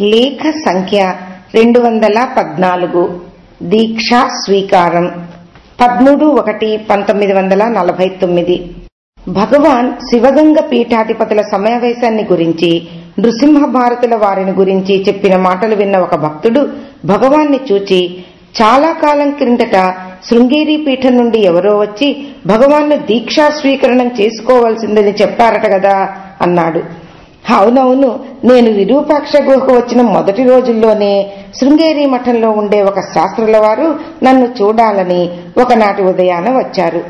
లేఖ సంఖ్య రెండు వందల పద్నాలుగు. దీక్షా స్వీకారం. పదమూడు ఒకటి పంతొమ్మిది వందల నలభై తొమ్మిది. భగవాన్ శివగంగ పీఠాధిపతుల సమావేశాన్ని గురించి నృసింహ భారతుల వారిని గురించి చెప్పిన మాటలు విన్న ఒక భక్తుడు భగవాన్ని చూచి చాలా కాలం క్రిందట శృంగేరి పీఠం నుండి ఎవరో వచ్చి భగవాన్ను దీక్షా స్వీకరణం చేసుకోవాల్సిందని చెప్పారట కదా అన్నాడు. అవునవును నేను విరూపాక్ష గుహకు వచ్చిన మొదటి రోజుల్లోనే శృంగేరి మఠంలో ఉండే ఒక శాస్త్రుల వారు నన్ను చూడాలని ఒకనాటి ఉదయాన వచ్చారు.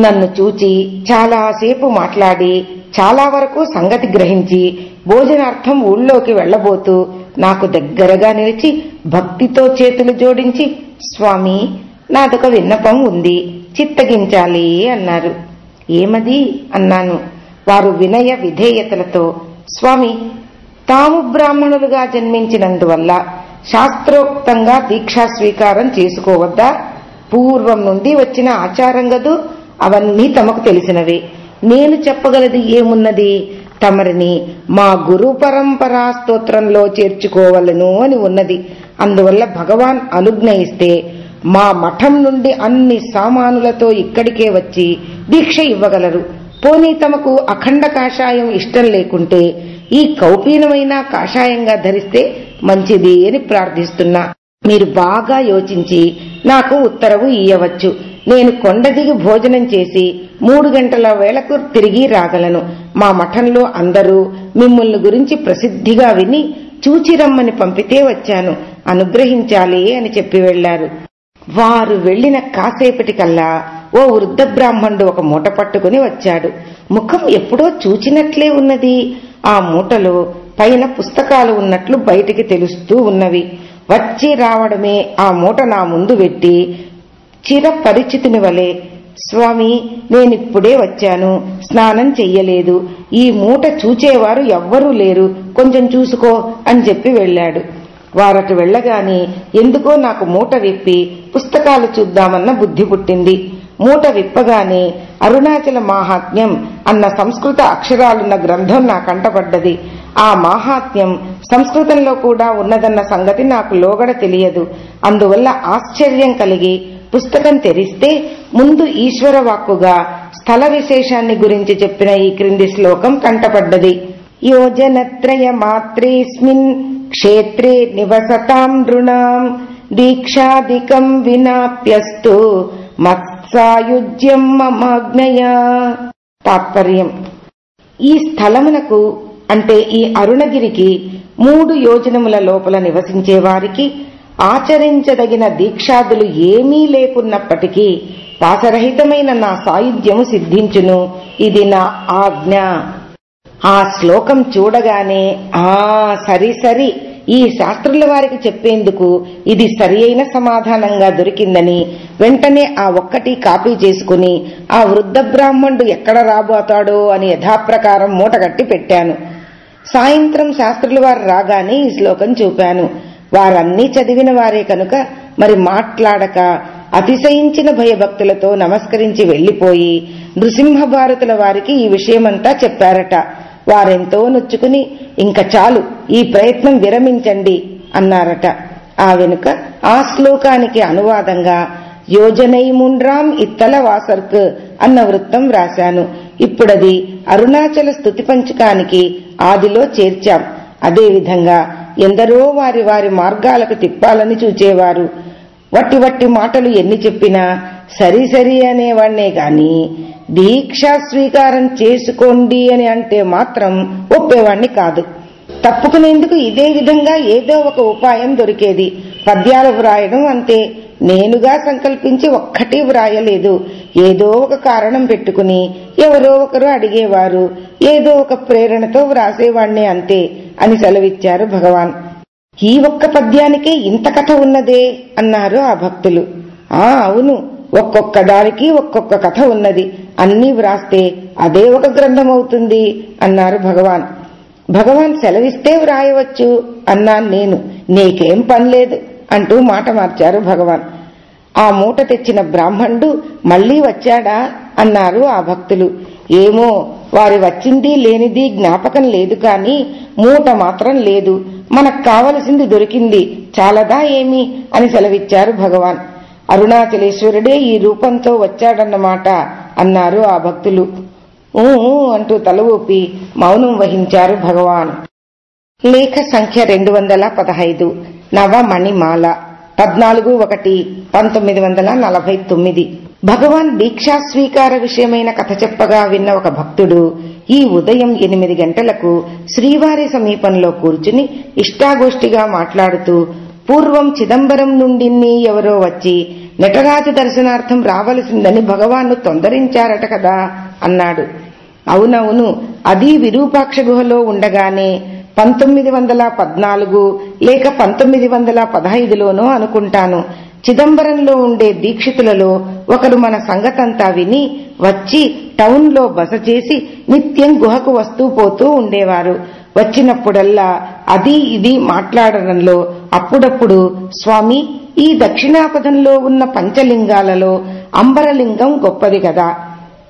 నన్ను చూచి చాలాసేపు మాట్లాడి చాలా వరకు సంగతి గ్రహించి భోజనార్థం ఊళ్ళోకి వెళ్ళబోతూ నాకు దగ్గరగా నిలిచి భక్తితో చేతులు జోడించి స్వామి నాదొక విన్నపం ఉంది చిత్తగించాలి అన్నారు. ఏమది? అన్నాను. వారు వినయ విధేయతలతో స్వామి తాము బ్రాహ్మణులుగా జన్మించినందువల్ల శాస్త్రోక్తంగా దీక్షా స్వీకారం చేసుకోవద్దా? పూర్వం నుండి వచ్చిన ఆచారం గదు అవన్నీ తమకు తెలిసినవే. నేను చెప్పగలది ఏమున్నది? తమరిని మా గురు పరంపరా స్తోత్రంలో చేర్చుకోవలను అని ఉన్నది. అందువల్ల భగవాన్ అనుజ్ఞ ఇస్తే మా మఠం నుండి అన్ని సామానులతో ఇక్కడికే వచ్చి దీక్ష ఇవ్వగలరు. పోనీ తమకు అఖండ కాషాయం ఇష్టం లేకుంటే ఈ కౌపీనమైన కాషాయంగా ధరిస్తే మంచిది అని ప్రార్థిస్తున్నా. మీరు బాగా యోచించి నాకు ఉత్తరవు ఇయ్యవచ్చు. నేను కొండ దిగి భోజనం చేసి మూడు గంటల వేళకు తిరిగి రాగలను. మా మఠంలో అందరూ మిమ్మల్ని గురించి ప్రసిద్ధిగా విని చూచిరమ్మని పంపితే వచ్చాను. అనుగ్రహించాలి అని చెప్పి వెళ్ళారు వారు వెళ్ళిన కాసేపటికల్లా ఓ వృద్ధ బ్రాహ్మణుడు ఒక మూట పట్టుకుని వచ్చాడు. ముఖం ఎప్పుడో చూచినట్లే ఉన్నది. ఆ మూటలో పైన పుస్తకాలు ఉన్నట్లు బయటికి తెలుస్తూ ఉన్నవి. వచ్చి రావడమే ఆ మూట నా ముందు పెట్టి చిర పరిచితుని వలె స్వామి నేనిప్పుడే వచ్చాను. స్నానం చెయ్యలేదు. ఈ మూట చూచేవారు ఎవ్వరూ లేరు. కొంచెం చూసుకో అని చెప్పి వెళ్ళాడు వారటు వెళ్ళగాని ఎందుకో నాకు మూట విప్పి పుస్తకాలు చూద్దామన్న బుద్ధి పుట్టింది. మూట విప్పగానే అరుణాచల మాహాత్మ్యం అన్న సంస్కృత అక్షరాలున్న గ్రంథం నా కంటపడ్డది. ఆ మాహాత్మ్యం సంస్కృతంలో కూడా ఉన్నదన్న సంగతి నాకు లోగడ తెలియదు. అందువల్ల ఆశ్చర్యం కలిగి పుస్తకం తెరిస్తే ముందు ఈశ్వర వాక్కుగా స్థల విశేషాన్ని గురించి చెప్పిన ఈ క్రింది శ్లోకం కంటపడ్డది. యోజనత్రయ మాత్రేస్మిన్ క్షేత్రే నివసతాం నృణాం దీక్షాదికం వినాప్యస్తు మత్సాయుజ్యం మమాజ్ఞయా తాత్పర్యం ఈ స్థలమునకు అంటే ఈ అరుణగిరికి మూడు యోజనముల లోపల నివసించే వారికి ఆచరించదగిన దీక్షాదులు ఏమీ లేకున్నప్పటికీ పాసరహితమైన నా సాయుధ్యము సిద్ధించును. ఇది నా ఆజ్ఞ. ఆ శ్లోకం చూడగానే ఆ సరి సరి. ఈ శాస్త్రుల వారికి చెప్పేందుకు ఇది సరి అయిన సమాధానంగా దొరికిందని వెంటనే ఆ ఒక్కటి కాపీ చేసుకుని ఆ వృద్ధ బ్రాహ్మణుడు ఎక్కడ రాబోతాడో అని యథాప్రకారం మూటగట్టి పెట్టాను. సాయంత్రం శాస్త్రుల వారు రాగానే ఈ శ్లోకం చూపాను. వారన్నీ చదివిన వారే కనుక మరి మాట్లాడక అతిశయించిన భయభక్తులతో నమస్కరించి వెళ్ళిపోయి నృసింహ భారతుల వారికి ఈ విషయమంతా చెప్పారట. వారెంతో నొచ్చుకుని ఇంక చాలు ఈ ప్రయత్నం విరమించండి అన్నారట. ఆ వెనుక ఆ శ్లోకానికి అనువాదంగా యోజనైముండ్రాం ఇత్తల వాసర్క్ అన్న వృత్తం వ్రాశాను. ఇప్పుడది అరుణాచల స్థుతి పంచకానికి ఆదిలో చేర్చాం. అదేవిధంగా ఎందరో వారి వారి మార్గాలకు తిప్పాలని చూచేవారు. వట్టి వట్టి మాటలు ఎన్ని చెప్పినా సరి సరి అనేవాణ్ణే గాని దీక్షా స్వీకారం చేసుకోండి అని అంటే మాత్రం ఒప్పేవాణ్ణి కాదు. తప్పుకునేందుకు ఇదే విధంగా ఏదో ఒక ఉపాయం దొరికేది. పద్యాలు వ్రాయడం అంతే. నేనుగా సంకల్పించి ఒక్కటి వ్రాయలేదు. ఏదో ఒక కారణం పెట్టుకుని ఎవరో ఒకరు అడిగేవారు. ఏదో ఒక ప్రేరణతో వ్రాసేవాణ్ణే అంతే అని సెలవిచ్చారు భగవాన్. ఈ ఒక్క పద్యానికే ఇంత కథ ఉన్నదే అన్నారు ఆ భక్తులు. ఆ అవును ఒక్కొక్క దానికి ఒక్కొక్క కథ ఉన్నది. అన్నీ వ్రాస్తే అదే ఒక గ్రంథం అవుతుంది అన్నారు భగవాన్. భగవాన్ సెలవిస్తే వ్రాయవచ్చు అన్నాను నేను. నీకేం పనిలేదు అంటూ మాట మార్చారు భగవాన్. ఆ మూట తెచ్చిన బ్రాహ్మణుడు మళ్ళీ వచ్చాడా అన్నారు ఆ భక్తులు. ఏమో వారి వచ్చింది లేనిది జ్ఞాపకం లేదు కాని మూట మాత్రం లేదు. మనకు కావలసింది దొరికింది చాలదా ఏమి అని సెలవిచ్చారు భగవాన్. అరుణాచలేశ్వరుడే ఈ రూపంతో వచ్చాడన్నమాట అన్నారు ఆ భక్తులు. ఊ అంటూ తల ఊపి మౌనం వహించారు భగవాన్. లేఖ సంఖ్య రెండు వందల పదహైదు నవమణిమాల పద్నాలుగు ఒకటి పంతొమ్మిది వందల నలభై తొమ్మిది. భగవాన్ దీక్షా స్వీకార విషయమైన కథ చెప్పగా విన్న ఒక భక్తుడు ఈ ఉదయం ఎనిమిది గంటలకు శ్రీవారి సమీపంలో కూర్చుని ఇష్టాగోష్ఠిగా మాట్లాడుతూ పూర్వం చిదంబరం నుండి ఎవరో వచ్చి నటరాజు దర్శనార్థం రావలసిందని భగవాన్ను తొందరించారట కదా అన్నాడు. అవునవును అది విరూపాక్ష గుహలో ఉండగానే పంతొమ్మిది వందల పద్నాలుగు లేక పంతొమ్మిది వందల పదహైదులోనో అనుకుంటాను. చిదంబరంలో ఉండే దీక్షితులలో ఒకరు మన సంగతంతా విని వచ్చి టౌన్లో బస చేసి నిత్యం గుహకు వస్తూ పోతూ ఉండేవారు. వచ్చినప్పుడల్లా అది ఇది మాట్లాడడంలో అప్పుడప్పుడు స్వామి ఈ దక్షిణాపథంలో ఉన్న పంచలింగాలలో అంబరలింగం గొప్పది కదా.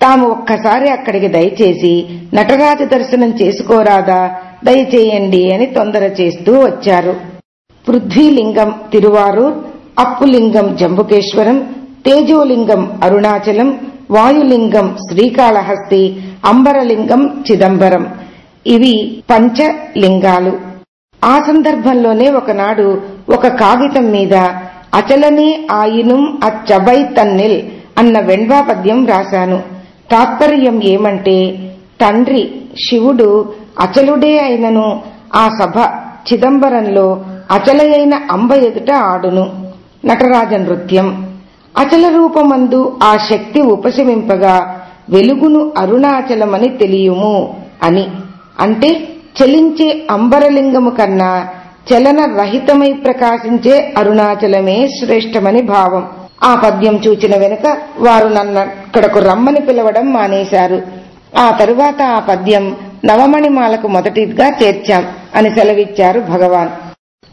తాము ఒక్కసారి అక్కడికి దయచేసి నటరాజు దర్శనం చేసుకోరాదా? దయచేయండి అని తొందర చేస్తూ వచ్చారు. పృథ్వీలింగం తిరువారూర్ అప్పులింగం జంబుకేశ్వరం తేజోలింగం అరుణాచలం వాయులింగం శ్రీకాళహస్తి అంబరలింగం చిదంబరం. ఇవి పంచలింగాలు. ఆ సందర్భంలోనే ఒకనాడు ఒక కాగితం మీద అచలనే ఆయినుం అచ్చబై తన్నిల్ అన్న వెణ్వాపద్యం రాశాను తాత్పర్యం ఏమంటే తండ్రి శివుడు అచలుడే అయినను ఆ సభ చిదంబరంలో అచలయైన అంబ ఎదుట ఆడును. నటరాజ నృత్యం అచల రూపమందు ఆ శక్తి ఉపశమింపగా వెలుగును అరుణాచలమని తెలియుము అని. అంటే చలించే అంబరలింగము కన్నా చలన రహితమై ప్రకాశించే అరుణాచలమే శ్రేష్టమని భావం. ఆ పద్యం చూచిన వెనుక వారు నన్నక్కడకు రమ్మని పిలవడం మానేశారు. ఆ తరువాత ఆ పద్యం నవమణిమాలకు మొదటిగా చేర్చాం అని సెలవిచ్చారు భగవాన్.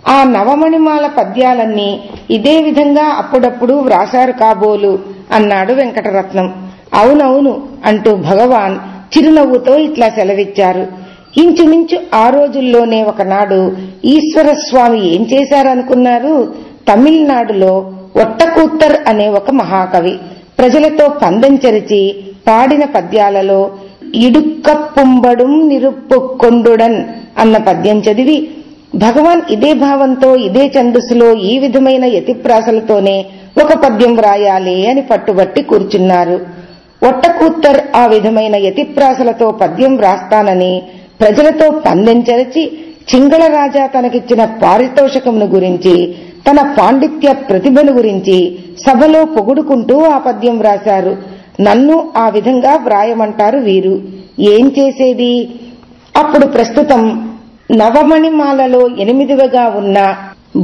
ఆ నవమణిమాల పద్యాలన్నీ ఇదే విధంగా అప్పుడప్పుడు వ్రాసారు కాబోలు అన్నాడు వెంకటరత్నం. అవునవును అంటూ భగవాన్ చిరునవ్వుతో ఇట్లా సెలవిచ్చారు. ఇంచుమించు ఆ రోజుల్లోనే ఒకనాడు ఈశ్వరస్వామి ఏం చేశారనుకున్నారు? తమిళనాడులో ఒట్టకూత్తర్ అనే ఒక మహాకవి ప్రజలతో పందెం చెరిచి పాడిన పద్యాలలో ఇడుక్కప్పుంబడుం నిరుప్పుకొండుడన్ అన్న పద్యం చదివి భగవాన్ ఇదే భావంతో ఇదే ఛందస్సులో ఈ విధమైన యతిప్రాసలతోనే ఒక పద్యం వ్రాయాలి అని పట్టుబట్టి కూర్చున్నారు. ఒట్టకూత్తర్ ఆ విధమైన యతిప్రాసలతో పద్యం వ్రాస్తానని ప్రజలతో పందెంచరచి చింగళ రాజా తనకిచ్చిన పారితోషకమును గురించి తన పాండిత్య ప్రతిభను గురించి సభలో పొగుడుకుంటూ ఆ పద్యం వ్రాశారు. నన్ను ఆ విధంగా వ్రాయమంటారు వీరు. ఏం చేసేది? అప్పుడు ప్రస్తుతం నవమణిమాలలో ఎనిమిదివగా ఉన్న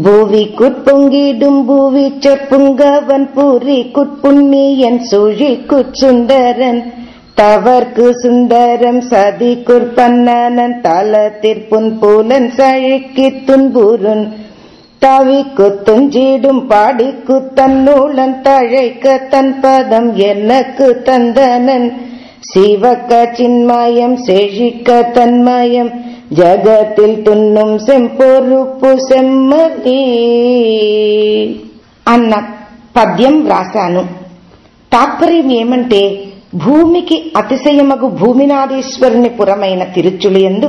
భూవి కుట్పొంగిడుం భూవి చెప్పుంగవన్ పూరి కుట్పుణ్యన్ సూழి కుచుండరన్ தவர்க்கு சுந்தரம் சதி குற்பன்னன் தலத்திற்புன் பூலன் சழுக்கி துன்புருன் தவிக்கு துஞ்சிடும் பாடிக்கு தன்னூலன் தழைக்க தன் பதம் எனக்கு தந்தனன். சிவக்க சின்மயம் செழிக்க தன்மயம் జగతిల్ తున్నుం సెంపొరుపు సెమ్మది అన్న పద్యం వ్రాశాను. తాత్పర్యం ఏమంటే భూమికి అతిశయమగు భూమినాథేశ్వరుని పురమైన తిరుచులియందు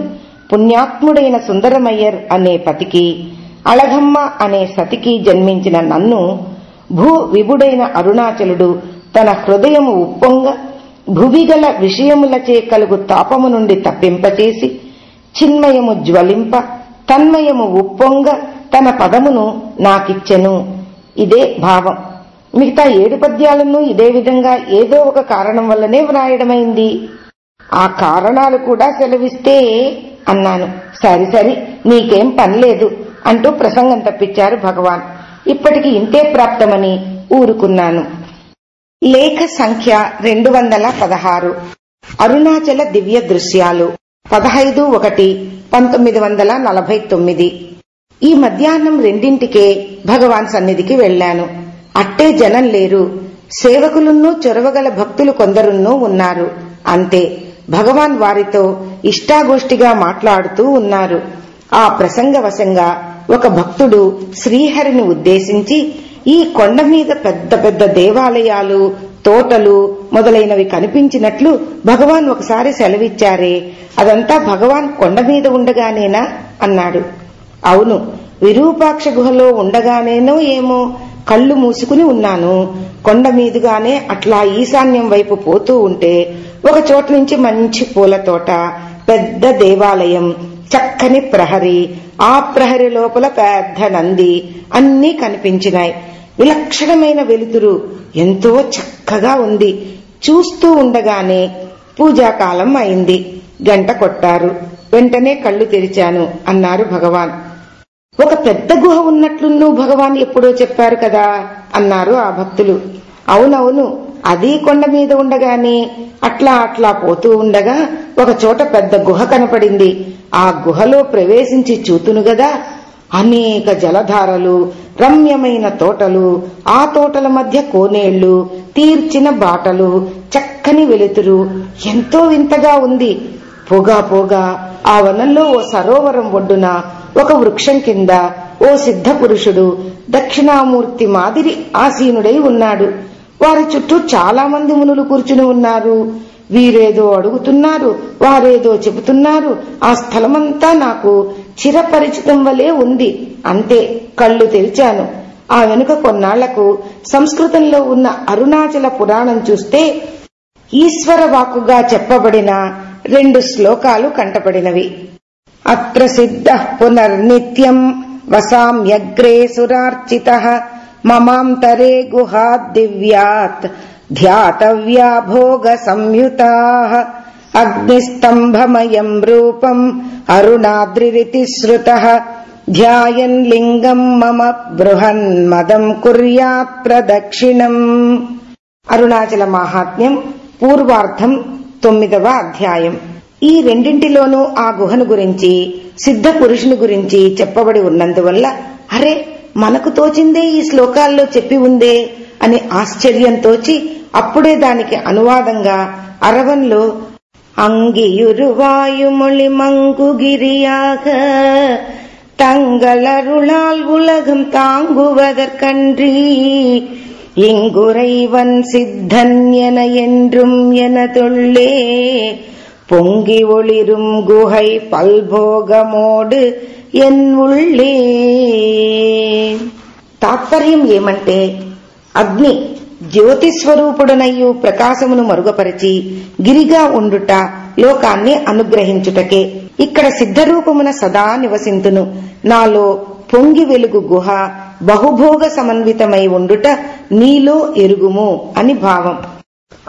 పుణ్యాత్ముడైన సుందరమయ్యర్ అనే పతికి అళగమ్మ అనే సతికి జన్మించిన నన్ను భూ విభుడైన అరుణాచలుడు తన హృదయము ఉప్పొంగ భువిగల విషయములచే కలుగు తాపము నుండి తప్పింపచేసి చిన్మయము జ్వలింప తన్మయము ఉప్పొంగ తన పదమును నాకిచ్చెను. ఇదే భావం. మిగతా ఏడు పద్యాలను ఇదే విధంగా ఏదో ఒక కారణం వల్లనే వ్రాయడమైంది. ఆ కారణాలు కూడా సెలవిస్తే అన్నాను. సరి సరి నీకేం పనిలేదు అంటూ ప్రసంగం తప్పించారు భగవాన్. ఇప్పటికి ఇంతే ప్రాప్తమని ఊరుకున్నాను. లేఖ సంఖ్య రెండు వందల పదహారు. అరుణాచల దివ్య దృశ్యాలు. పదహైదు ఒకటి పంతొమ్మిది వందల నలభై తొమ్మిది. ఈ మధ్యాహ్నం రెండింటికే భగవాన్ సన్నిధికి వెళ్ళాను అట్టే జనం లేరు. సేవకులున్నూ చొరవగల భక్తులు కొందరున్నూ ఉన్నారు. అంతే. భగవాన్ వారితో ఇష్టాగోష్ఠిగా మాట్లాడుతూ ఉన్నారు. ఆ ప్రసంగవశంగా ఒక భక్తుడు శ్రీహరిని ఉద్దేశించి ఈ కొండ మీద పెద్ద పెద్ద దేవాలయాలు తోటలు మొదలైనవి కనిపించినట్లు భగవాన్ ఒకసారి సెలవిచ్చారే. అదంతా భగవాన్ కొండ మీద ఉండగానేనా? అన్నాడు. అవును విరూపాక్ష గుహలో ఉండగానేనో ఏమో కళ్ళు మూసుకుని ఉన్నాను. కొండ మీదుగానే అట్లా ఈశాన్యం వైపు పోతూ ఉంటే ఒక చోట నుంచి మంచి పూల తోట పెద్ద దేవాలయం చక్కని ప్రహరి ఆ ప్రహరి లోపల పెద్ద నంది అన్నీ కనిపించినాయి. విలక్షణమైన వెలుతురు ఎంతో చక్కగా ఉంది. చూస్తూ ఉండగానే పూజాకాలం అయింది. గంట కొట్టారు. వెంటనే కళ్ళు తెరిచాను అన్నారు భగవాన్. ఒక పెద్ద గుహ ఉన్నట్లు భగవాన్ ఎప్పుడో చెప్పారు కదా అన్నారు ఆ భక్తులు. అవునవును అది కొండ మీద ఉండగానే అట్లా అట్లా పోతూ ఉండగా ఒక చోట పెద్ద గుహ కనపడింది. ఆ గుహలో ప్రవేశించి చూతును గదా అనేక జలధారలు రమ్యమైన తోటలు ఆ తోటల మధ్య కోనేళ్ళు తీర్చిన బాటలు చక్కని వెలుతురు. ఎంతో వింతగా ఉంది. పోగా పోగా ఆ వనంలో ఓ సరోవరం ఒడ్డున ఒక వృక్షం కింద ఓ సిద్ధ పురుషుడు దక్షిణామూర్తి మాదిరి ఆసీనుడై ఉన్నాడు. వారి చుట్టూ చాలా మంది మునులు కూర్చుని ఉన్నారు. వీరేదో అడుగుతున్నారు వారేదో చెబుతున్నారు ఆ స్థలమంతా నాకు చిరపరిచితం వలె ఉంది. అంతే కళ్ళు తెరిచాను. ఆ వెనుక కొన్నాళ్ళకు సంస్కృతంలో ఉన్న అరుణాచల పురాణం చూస్తే ఈశ్వర వాక్కుగా చెప్పబడిన రెండు శ్లోకాలు కంటపడినవి. అత్ర సిద్ధ పునర్నిత్యం వసామ్యగ్రే సురార్చిత మమాంతరే గుహా దివ్యాత్ ధ్యాతవ్యా భోగ సంయుతా అగ్నిస్తంభమయం రూపం అరుణాద్రిరితి శ్రుత ధ్యాయన్ లింగం మమ బృహన్మదం కుర్యాత్ ప్రదక్షిణం అరుణాచల మాహాత్మ్యం పూర్వార్థం తొమ్మిదవ అధ్యాయం. ఈ రెండింటిలోనూ ఆ గుహను గురించి సిద్ధ పురుషుని గురించి చెప్పబడి ఉన్నందువల్ల అరే మనకు తోచిందే ఈ శ్లోకాల్లో చెప్పి ఉందే అని ఆశ్చర్యంతోచి అప్పుడే దానికి అనువాదంగా అరవంలో அங்கியுருவாயுமொழி மங்குகிரியாக தங்களருளால் உலகம் தாங்குவதற்கன்றி இங்குறைவன் சித்தன் என என்றும் எனதுள்ளே பொங்கி ஒளிரும் குகை పల్భోగమోడు ఎన్ ఉళ్ళే తాత్పర్యం ఏమంటే అగ్ని జ్యోతిస్వరూపుడనయ్యు ప్రకాశమును మరుగుపరిచి గిరిగా ఉండుట లోకాన్ని అనుగ్రహించుటకే. ఇక్కడ సిద్ధరూపమున సదా నివసింతును. నాలో పొంగి వెలుగు గుహ బహుభోగ సమన్వితమై ఉండుట నీలో ఎరుగుము అని భావం.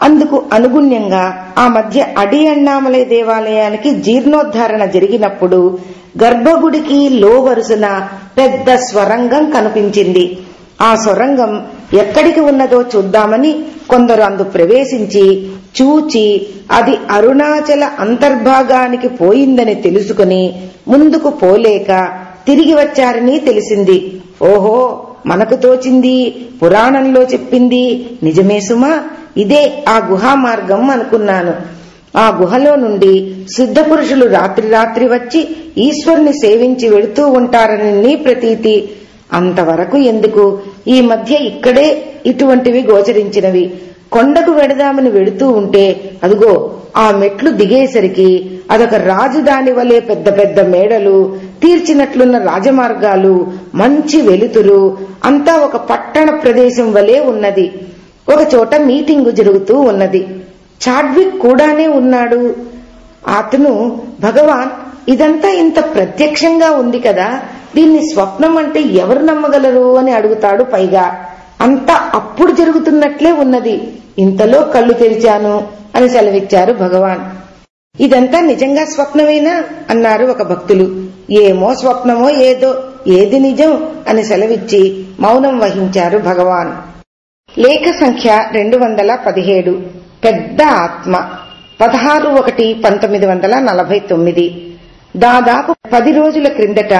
అందుకు అనుగుణ్యంగా ఆ మధ్య అడి అన్నామలై దేవాలయానికి జీర్ణోద్ధారణ జరిగినప్పుడు గర్భగుడికి లో వరుసన పెద్ద స్వరంగం కనిపించింది. ఆ సొరంగం ఎక్కడికి ఉన్నదో చూద్దామని కొందరు అందు ప్రవేశించి చూచి అది అరుణాచల అంతర్భాగానికి పోయిందని తెలుసుకుని ముందుకు పోలేక తిరిగి వచ్చారని తెలిసింది. ఓహో మనకు తోచింది పురాణంలో చెప్పింది. నిజమే సుమా ఇదే ఆ గుహా మార్గం అనుకున్నాను. ఆ గుహలో నుండి సిద్ధపురుషులు రాత్రి రాత్రి వచ్చి ఈశ్వరుని సేవించి వెళుతూ ఉంటారని ప్రతీతి. అంతవరకు ఎందుకు? ఈ మధ్య ఇక్కడే ఇటువంటివి గోచరించినవి. కొండకు వెడదామని వెళుతూ ఉంటే అదిగో ఆ మెట్లు దిగేసరికి అదొక రాజధాని వలె పెద్ద పెద్ద మేడలు తీర్చినట్లున్న రాజమార్గాలు మంచి వెలుతురు అంతా ఒక పట్టణ ప్రదేశం వలె ఉన్నది. ఒక చోట మీటింగు జరుగుతూ ఉన్నది. చాడ్విక్ కూడానే ఉన్నాడు. అతను భగవాన్ ఇదంతా ఇంత ప్రత్యక్షంగా ఉంది కదా దీన్ని స్వప్నం అంటే ఎవరు నమ్మగలరు అని అడుగుతాడు పైగా. అంతా అప్పుడు జరుగుతున్నట్లే ఉన్నది. ఇంతలో కళ్ళు తెరిచాను అని సెలవిచ్చారు భగవాన్. ఇదంతా నిజంగా స్వప్నమేనా? అన్నారు ఒక భక్తులు. ఏమో స్వప్నమో ఏదో ఏది నిజం అని సెలవిచ్చి మౌనం వహించారు భగవాన్. లేఖ సంఖ్య రెండు వందల పదిహేడు. పెద్ద ఆత్మ. పదహారు ఒకటి పంతొమ్మిది వందల నలభై తొమ్మిది. దాదాపు పది రోజుల క్రిందట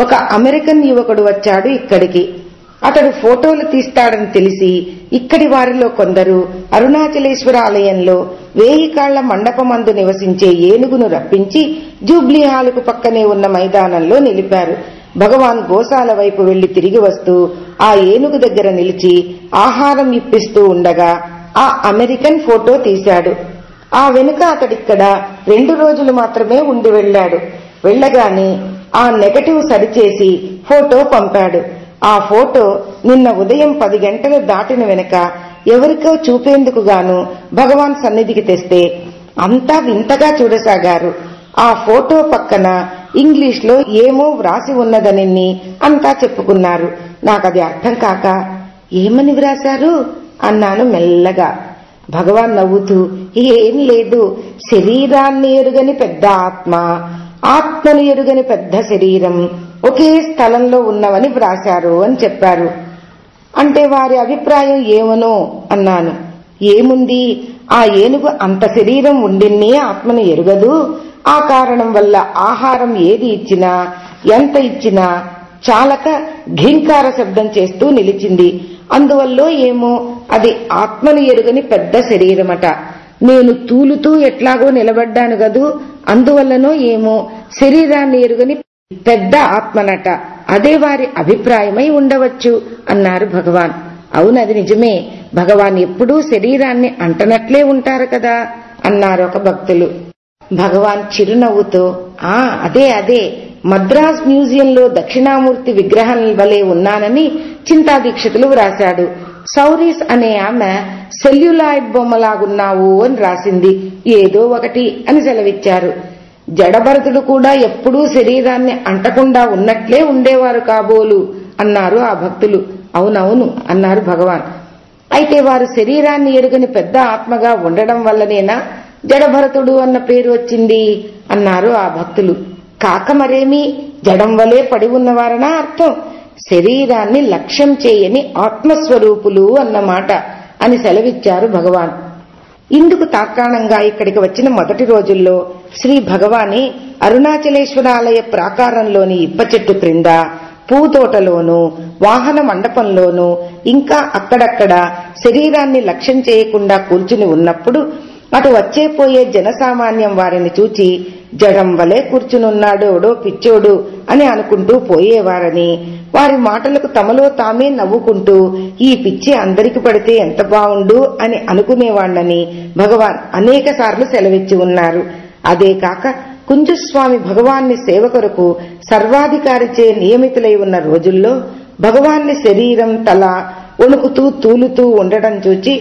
ఒక అమెరికన్ యువకుడు వచ్చాడు ఇక్కడికి. అతడు ఫోటోలు తీస్తాడని తెలిసి ఇక్కడి వారిలో కొందరు అరుణాచలేశ్వర ఆలయంలో వేయి కాళ్ళ మండపమందు నివసించే ఏనుగును రప్పించి జూబ్లీ హాలుకు పక్కనే ఉన్న మైదానంలో నిలిపారు. భగవాన్ గోశాల వైపు వెళ్ళి తిరిగి వస్తూ ఆ ఏనుగు దగ్గర నిలిచి ఆహారం ఇప్పిస్తూ ఉండగా ఆ అమెరికన్ ఫోటో తీశాడు. ఆ వెనుక అతడిక్కడ రెండు రోజులు మాత్రమే ఉండి వెళ్ళాడు. వెళ్ళగానే ఆ నెగటివ్ సరిచేసి ఫోటో పంపాడు. ఆ ఫోటో నిన్న ఉదయం పది గంటలు దాటిన వెనక ఎవరికో చూపేందుకు గాను భగవాన్ సన్నిధికి తెస్తే అంతా వింతగా చూడసాగారు. ఆ ఫోటో పక్కన ఇంగ్లీష్లో ఏమో వ్రాసి ఉన్నదని అంతా చెప్పుకున్నారు. నాకది అర్థం కాక ఏమని వ్రాశారు? అన్నాను మెల్లగా. భగవాన్ నవ్వుతూ ఏం లేదు శరీరాన్ని ఎరుగని పెద్ద ఆత్మ. ఆత్మను ఎరుగని పెద్ద శరీరం. ఒకే స్థలంలో ఉన్నవని వ్రాశారు అని చెప్పారు. అంటే వారి అభిప్రాయం ఏమనో అన్నాను. ఏముంది? ఆ ఏనుగు అంత శరీరం ఉండిన్ని ఆత్మను ఎరుగదు? ఆ కారణం వల్ల ఆహారం ఏది ఇచ్చినా ఎంత ఇచ్చినా చాలక ఘీంకార శబ్దం చేస్తూ నిలిచింది. అందువల్ల ఏమో? అది ఆత్మను ఎరుగని పెద్ద శరీరమట. నేను తూలుతూ ఎట్లాగో నిలబడ్డాను గదు? అందువల్లనో ఏమో శరీరాన్ని ఎరుగని పెద్ద ఆత్మనట. అదే వారి అభిప్రాయమై ఉండవచ్చు అన్నారు భగవాన్. అవునది నిజమే. భగవాన్ ఎప్పుడూ శరీరాన్ని అంటనట్లే ఉంటారు కదా అన్నారు ఒక భక్తులు. భగవాన్ చిరునవ్వుతో ఆ అదే అదే. మద్రాస్ మ్యూజియంలో దక్షిణామూర్తి విగ్రహం వలె ఉన్నానని చింతాదీక్షితులు వ్రాశాడు. సౌరీస్ అనే ఆమె సెల్యులాయిడ్ బొమ్మలాగున్నావు అని రాసింది. ఏదో ఒకటి అని సెలవిచ్చారు. జడభరతుడు కూడా ఎప్పుడూ శరీరాన్ని అంటకుండా ఉన్నట్లే ఉండేవారు కాబోలు అన్నారు ఆ భక్తులు. అవునవును అన్నారు భగవాన్. అయితే వారు శరీరాన్ని ఎరుగని పెద్ద ఆత్మగా ఉండడం వల్లనేనా జడభరతుడు అన్న పేరు వచ్చింది అన్నారు ఆ భక్తులు. కాక మరేమి జడం వలే పడి ఉన్నవారనా అర్థం? శరీరాన్ని లక్ష్యం చేయని ఆత్మస్వరూపులు అన్నమాట అని సెలవిచ్చారు భగవాన్. ఇందుకు తాత్కాణంగా ఇక్కడికి వచ్చిన మొదటి రోజుల్లో శ్రీ భగవాని అరుణాచలేశ్వరాలయ ప్రాకారంలోని ఇప్ప చెట్టు క్రింద పూతోటలోనూ వాహన మండపంలోనూ ఇంకా అక్కడక్కడ శరీరాన్ని లక్ష్యం చేయకుండా కూర్చుని ఉన్నప్పుడు అటు వచ్చే పోయే జనసామాన్యం వారిని చూచి జడం వలె కూర్చునున్నాడోడో పిచ్చోడు అని అనుకుంటూ పోయేవారని వారి మాటలకు తమలో తామే నవ్వుకుంటూ ఈ పిచ్చి అందరికి పడితే ఎంత బావుండు అని అనుకునేవాణ్ణని భగవాన్ అనేక సార్లు సెలవిచ్చి ఉన్నారు. అదే కాక కుంజస్వామి భగవాన్ని సేవ కొరకు సర్వాధికారిచే నియమితులై ఉన్న రోజుల్లో భగవాన్ని శరీరం తల వణుకుతూ తూలుతూ ఉండటం చూచి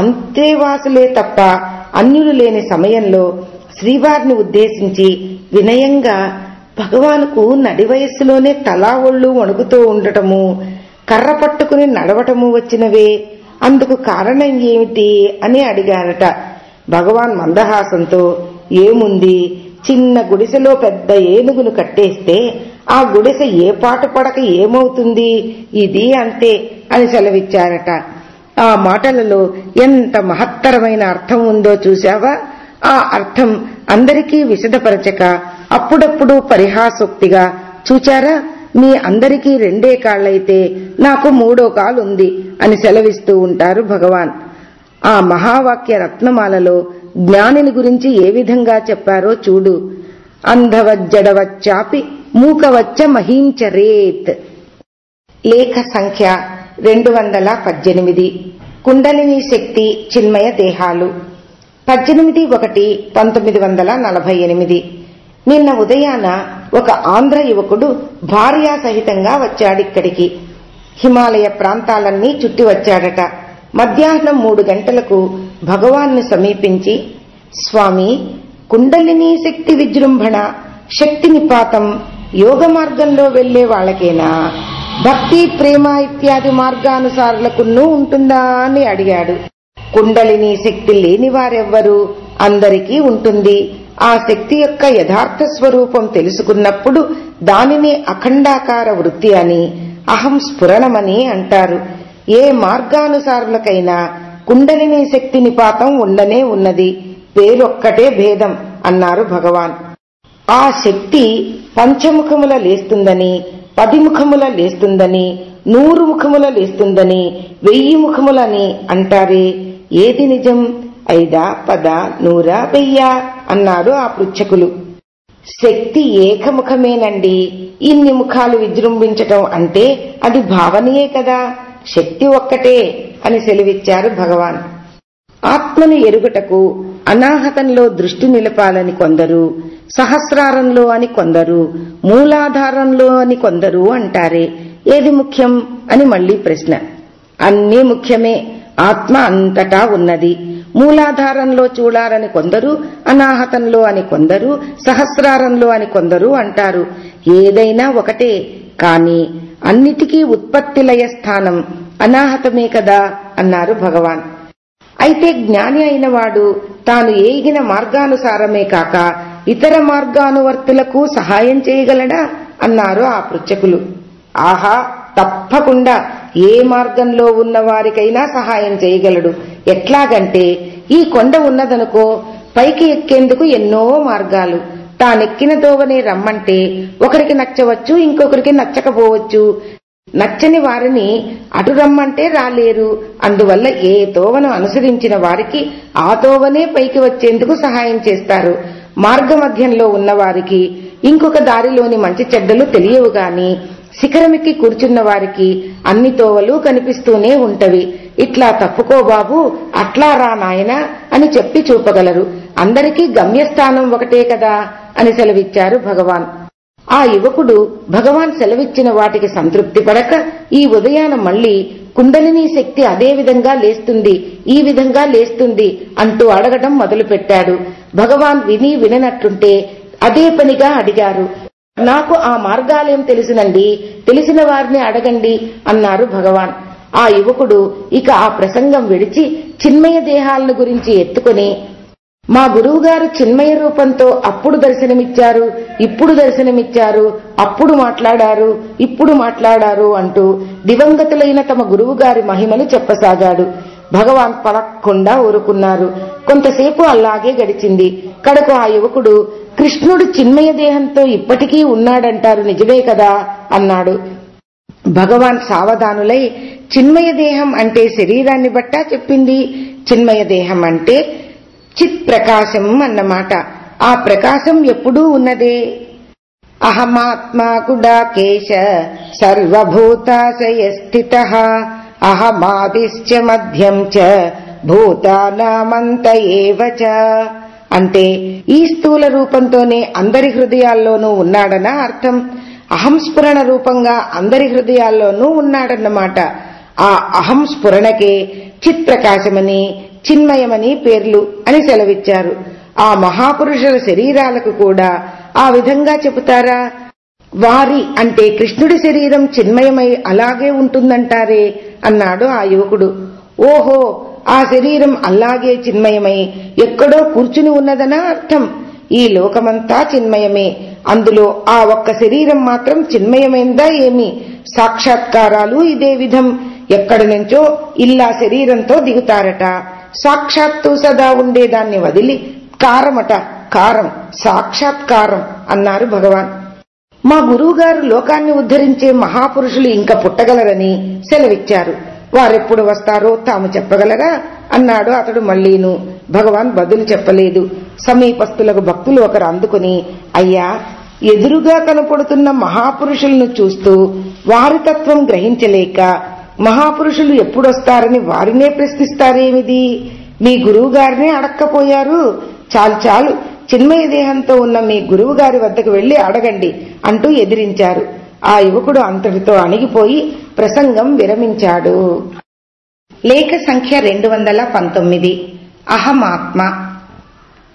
అంతేవాసులే తప్ప అన్యులు లేని సమయంలో శ్రీవారిని ఉద్దేశించి వినయంగా భగవానుకు నడి వయస్సులోనే తలా ఒళ్ళు వణుకుతూ ఉండటము కర్ర పట్టుకుని నడవటము వచ్చినవే. అందుకు కారణం ఏమిటి అని అడిగారట భగవాన్ మందహాసంతో ఏముంది? చిన్న గుడిసెలో పెద్ద ఏనుగును కట్టేస్తే ఆ గుడిసె ఏ పాట పడక ఏమవుతుంది? ఇది అంతే అని సెలవిచ్చారట. ఆ మాటలలో ఎంత మహత్తరమైన అర్థం ఉందో చూశావా? ఆ అర్థం అందరికీ విశదపరచక అప్పుడప్పుడు పరిహాసోక్తిగా చూచారా? మీ అందరికీ రెండే కాళ్ళైతే నాకు మూడో కాలుంది అని సెలవిస్తూ ఉంటారు భగవాన్. ఆ మహావాక్య రత్నమాలలో జ్ఞానిని గురించి ఏ విధంగా చెప్పారో చూడు. అంధవజ్జడవచ్చాపి మూకవచ్చ మహీంచరేత్. లేఖ సంఖ్య రెండు వందల పద్దెనిమిది. కుండలిని శక్తి చిన్మయ దేహాలు. పద్దెనిమిది ఒకటి పంతొమ్మిది వందల నలభై ఎనిమిది. నిన్న ఉదయాన ఒక ఆంధ్ర యువకుడు భార్యా సహితంగా వచ్చాడిక్కడికి హిమాలయ ప్రాంతాలన్నీ చుట్టి వచ్చాడట. మధ్యాహ్నం మూడు గంటలకు భగవాన్ను సమీపించి స్వామి కుండలిని శక్తి విజృంభణ శక్తి నిపాతం యోగ మార్గంలో వెళ్ళే వాళ్ళకేనా? భక్తి ప్రేమ ఇత్యాది మార్గానుసారులకున్నూ ఉంటుందా? అని అడిగాడు. కుండలిని శక్తి లేని వారెవ్వరు? అందరికీ ఉంటుంది. ఆ శక్తి యొక్క యథార్థ స్వరూపం తెలుసుకున్నప్పుడు దానిని అఖండాకార వృత్తి అని అహం స్ఫురణమని అంటారు. ఏ మార్గానుసారులకైనా కుండలిని శక్తి నిపాతం ఉండనే ఉన్నది. పేరొక్కటే భేదం అన్నారు భగవాన్. ఆ శక్తి పంచముఖముల లేస్తుందని పది ముఖముల లేస్తుందని నూరు ముఖముల లేస్తుందని వెయ్యి ముఖములని అంటారే? ఏది నిజం? ఐదా పద నూరా వెయ్యా అన్నారు ఆ పృచ్ఛకులు. శక్తి ఏకముఖమేనండి. ఇన్ని ముఖాలు విజృంభించటం అంటే అది భావనయే కదా. శక్తి ఒక్కటే అని సెలివిచ్చారు భగవాన్. ఆత్మను ఎరుగుటకు అనాహతంలో దృష్టి నిలపాలని కొందరు సహస్రారంలో అని కొందరు మూలాధారంలో అని కొందరు అంటారే. ఏది ముఖ్యం అని మళ్ళీ ప్రశ్న. అన్నీ ముఖ్యమే. ఆత్మ అంతటా ఉన్నది. మూలాధారంలో చూడాలని కొందరు అనాహతంలో అని కొందరు సహస్రారంలో అని కొందరు అంటారు. ఏదైనా ఒకటే కాని అన్నిటికీ ఉత్పత్తిలయ స్థానం అనాహతమే కదా అన్నారు భగవాన్. అయితే జ్ఞాని అయిన వాడు తాను ఏగిన మార్గానుసారమే కాక ఇతర మార్గానువర్తులకు సహాయం చేయగలడా? అన్నారు ఆ పృచ్చకులు ఆహా తప్పకుండా. ఏ మార్గంలో ఉన్న వారికైనా సహాయం చేయగలడు. ఎట్లాగంటే ఈ కొండ ఉన్నదనుకో పైకి ఎక్కేందుకు ఎన్నో మార్గాలు. తానెక్కిన దోవనే రమ్మంటే ఒకరికి నచ్చవచ్చు ఇంకొకరికి నచ్చకపోవచ్చు. నచ్చని వారిని అటు రమ్మంటే రాలేరు. అందువల్ల ఏ తోవను అనుసరించిన వారికి ఆ తోవనే పైకి వచ్చేందుకు సహాయం చేస్తారు. మార్గమధ్యంలో ఉన్నవారికి ఇంకొక దారిలోని మంచి చెడ్డలు తెలియవు గాని శిఖరమికి కూర్చున్న వారికి అన్ని తోవలు కనిపిస్తూనే ఉంటవి. ఇట్లా తప్పుకో బాబు అట్లా రా నాయనా అని చెప్పి చూపగలరు. అందరికీ గమ్యస్థానం ఒకటే కదా అని సెలవిచ్చారు భగవాన్. ఆ యువకుడు భగవాన్ సెలవిచ్చిన వాటికి సంతృప్తి పడక ఈ ఉదయాన మళ్ళీ కుండలిని శక్తి అదే విధంగా లేస్తుంది ఈ విధంగా లేస్తుంది అంటూ అడగటం మొదలుపెట్టాడు. భగవాన్ విని విననట్టుంటే అదే పనిగా అడిగారు. నాకు ఆ మార్గాలేం తెలుసునండి? తెలిసిన వారిని అడగండి అన్నారు భగవాన్. ఆ యువకుడు ఇక ఆ ప్రసంగం విడిచి చిన్మయ దేహాలను గురించి ఎత్తుకుని మా గురువుగారు చిన్మయ రూపంతో అప్పుడు దర్శనమిచ్చారు ఇప్పుడు దర్శనమిచ్చారు అప్పుడు మాట్లాడారు ఇప్పుడు మాట్లాడారు అంటూ దివంగతులైన తమ గురువుగారి మహిమలు చెప్పసాగాడు. భగవాన్ పలక్కుండా ఊరుకున్నారు. కొంతసేపు అలాగే గడిచింది. కడకు ఆ యువకుడు కృష్ణుడు చిన్మయ దేహంతో ఇప్పటికీ ఉన్నాడంటారు నిజమే కదా అన్నాడు. భగవాన్ సావధానులై చిన్మయ దేహం అంటే శరీరాన్ని బట్టా చెప్పింది. చిన్మయ దేహం అంటే చిత్ ప్రకాశం అన్నమాట. ఆ ప్రకాశం ఎప్పుడూ ఉన్నదే. అహమాత్మా గుడాకేశ సర్వభూతాశయ స్థిత. అహమాదిశ్చ మధ్యం చ భూతానామంత ఏవ అంటే ఈ స్థూల రూపంతోనే అందరి హృదయాల్లోనూ ఉన్నాడన అర్థం. అహం స్ఫురణ రూపంగా అందరి హృదయాల్లోనూ ఉన్నాడన్నమాట. ఆ అహం స్ఫురణకే చిన్మయమని పేర్లు అని సెలవిచ్చారు. ఆ మహాపురుషుల శరీరాలకు కూడా ఆ విధంగా చెబుతారా? వారి అంటే కృష్ణుడి శరీరం చిన్మయమై అలాగే ఉంటుందంటారే అన్నాడు ఆ యువకుడు. ఓహో! ఆ శరీరం అలాగే చిన్మయమై ఎక్కడో కూర్చుని ఉన్నదనా అర్థం. ఈ లోకమంతా చిన్మయమే. అందులో ఆ ఒక్క శరీరం మాత్రం చిన్మయమైందా ఏమి? సాక్షాత్కారాలు ఇదే విధం. ఎక్కడి నుంచో ఇల్లా శరీరంతో దిగుతారట. సాక్షాత్తు సదా ఉండేదాన్ని వదిలి కారమట. కారం సాక్షాత్కారం అన్నారు భగవాన్. మా గురువుగారు లోకాన్ని ఉద్ధరించే మహాపురుషులు ఇంకా పుట్టగలరని సెలవిచ్చారు. వారెప్పుడు వస్తారో తాము చెప్పగలరా? అన్నాడు అతడు మళ్ళీను భగవాన్ బదులు చెప్పలేదు. సమీపస్తులకు భక్తులు ఒకరు అందుకుని అయ్యా ఎదురుగా కనపడుతున్న మహాపురుషులను చూస్తూ వారి తత్వం గ్రహించలేక మహాపురుషులు ఎప్పుడొస్తారని వారినే ప్రశ్నిస్తారేమిది? మీ గురువు గారినే అడక్కపోయారు? చాలు చాలు చిన్మయ దేహంతో ఉన్న మీ గురువు గారి వద్దకు వెళ్ళి అడగండి అంటూ ఎదిరించారు. ఆ యువకుడు అంతటితో అణిగిపోయి ప్రసంగం విరమించాడు. లేఖ సంఖ్య రెండు వందల పంతొమ్మిది. అహమాత్మ.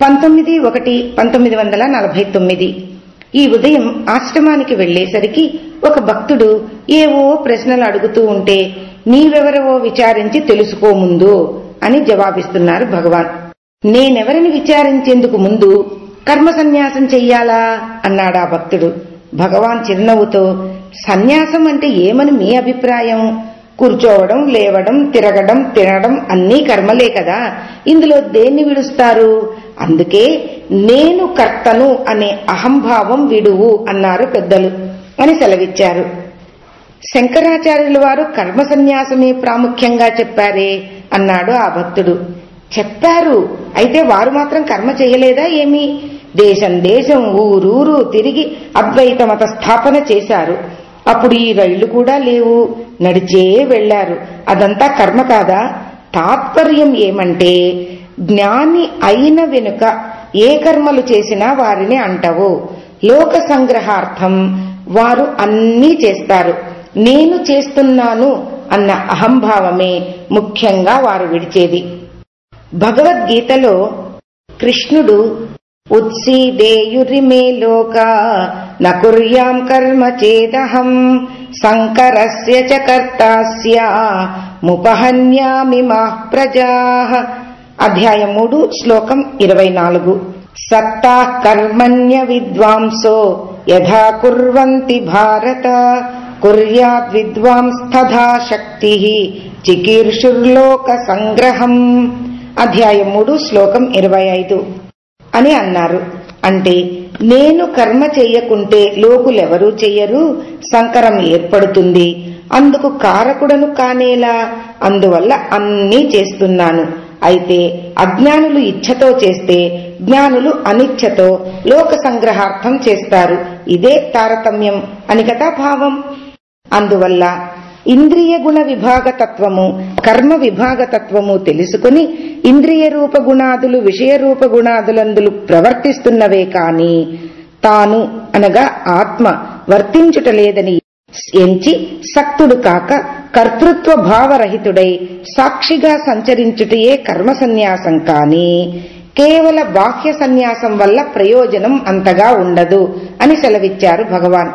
పంతొమ్మిది ఒకటి పంతొమ్మిది వందల నలభై తొమ్మిది. ఈ ఉదయం ఆశ్రమానికి వెళ్ళేసరికి ఒక భక్తుడు ఏవో ప్రశ్నలు అడుగుతూ ఉంటే నీవెవరవో విచారించి తెలుసుకో ముందు అని జవాబిస్తున్నారు భగవాన్. నేనెవరిని విచారించేందుకు ముందు కర్మ సన్యాసం చెయ్యాలా? అన్నాడా భక్తుడు. భగవాన్ చిరునవ్వుతో సన్యాసం అంటే ఏమని మీ అభిప్రాయం? కూర్చోవడం లేవడం తిరగడం తినడం అన్నీ కర్మలే కదా. ఇందులో దేన్ని విడుస్తారు? అందుకే నేను కర్తను అనే అహంభావం విడువు అన్నారు పెద్దలు అని సెలవిచ్చారు. శంకరాచార్యుల వారు కర్మ సన్యాసమే ప్రాముఖ్యంగా చెప్పారే అన్నాడు ఆ భక్తుడు. చెప్పారు. అయితే వారు మాత్రం కర్మ చేయలేదా ఏమి? దేశం దేశం ఊరూరు తిరిగి అద్వైత మత స్థాపన చేశారు. అప్పుడు ఈ రైళ్ళు కూడా లేవు. నడిచే వెళ్ళారు అదంతా కర్మ కాదా? తాత్పర్యం ఏమంటే జ్ఞాని అయిన వెనుక ఏ కర్మలు చేసినా వారిని అంటవు. లోక సంగ్రహార్థం వారు అన్నీ చేస్తారు. నేను చేస్తున్నాను అన్న అహంభావమే ముఖ్యంగా వారు విడిచేది. భగవద్గీతలో కృష్ణుడు ఉత్సీదేయురిమే లోకా నకుర్యాం కర్మ చేదహం సంకరస్య చ కర్తాస్య ముపహన్యామి మా ప్రజా. అధ్యాయం మూడు శ్లోకం ఇరవై నాలుగు. సత్తా కర్మణ్య విద్వాంసో యథా కుర్వంతి భారత కుర్యాద్ విద్వాంస్తథా శక్తి చికీర్షుర్లోక సంగ్రహం. అధ్యాయం మూడు శ్లోకం ఇరవై ఐదు. అని అన్నారు. అంటే నేను కర్మ చెయ్యకుంటే లోకులెవరూ చెయ్యరు సంకరం ఏర్పడుతుంది. అందుకు కారకుడను కానేలా? అందువల్ల అన్నీ చేస్తున్నాను. అయితే అజ్ఞానులు ఇచ్ఛతో చేస్తే జ్ఞానులు అనిచ్ఛతో లోక సంగ్రహార్థం చేస్తారు. ఇదే తారతమ్యం. అని కదా భావం? అందువల్ల ఇంద్రియ గుణ విభాగతత్వము కర్మ విభాగతత్వము తెలుసుకుని ఇంద్రియ రూప గుణాదులు విషయ రూప గుణాదులందులు ప్రవర్తిస్తున్నవే కాని తాను అనగా ఆత్మ వర్తించుటలేదని ఎంచి సక్తుడు కాక కర్తృత్వ భావరహితుడై సాక్షిగా సంచరించుటయే కర్మ సన్యాసం కాని కేవల బాహ్య సన్యాసం వల్ల ప్రయోజనం అంతగా ఉండదు అని సెలవిచ్చారు భగవాన్.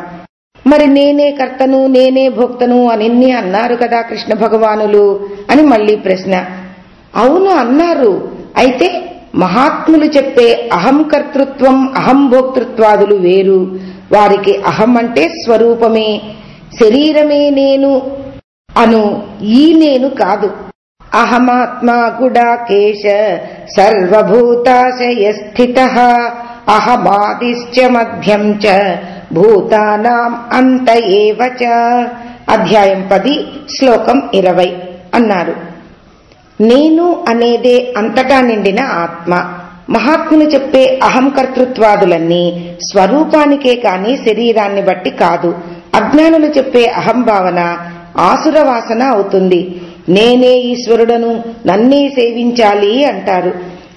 మరి నేనే కర్తను నేనే భోక్తను అని అన్నారు కదా కృష్ణ భగవానులు అని మళ్ళీ ప్రశ్న. అవును అన్నారు. అయితే మహాత్ములు చెప్పే అహం కర్తృత్వం అహం భోక్తృత్వాదులు వేరు. వారికి అహం అంటే స్వరూపమే శరీరమే నేను అను ఈ నేను కాదు. అహమాత్మా గుడాకేశ సర్వభూతాశయ స్థిత అహమాదిశ్చ మధ్యం చ భూతానాం అంత ఏవచ అధ్యాయం పది శ్లోకం ఇరవై అన్నారు. నేను అనేదే అంతటా నిండిన ఆత్మ. మహాత్ములు చెప్పే అహం కర్తృత్వాదులన్నీ స్వరూపానికే కాని శరీరాన్ని బట్టి కాదు. అజ్ఞానులు చెప్పే అహం భావన అవుతుంది. నేనే ఈశ్వరుడను నన్నే సేవించాలి అంటారు.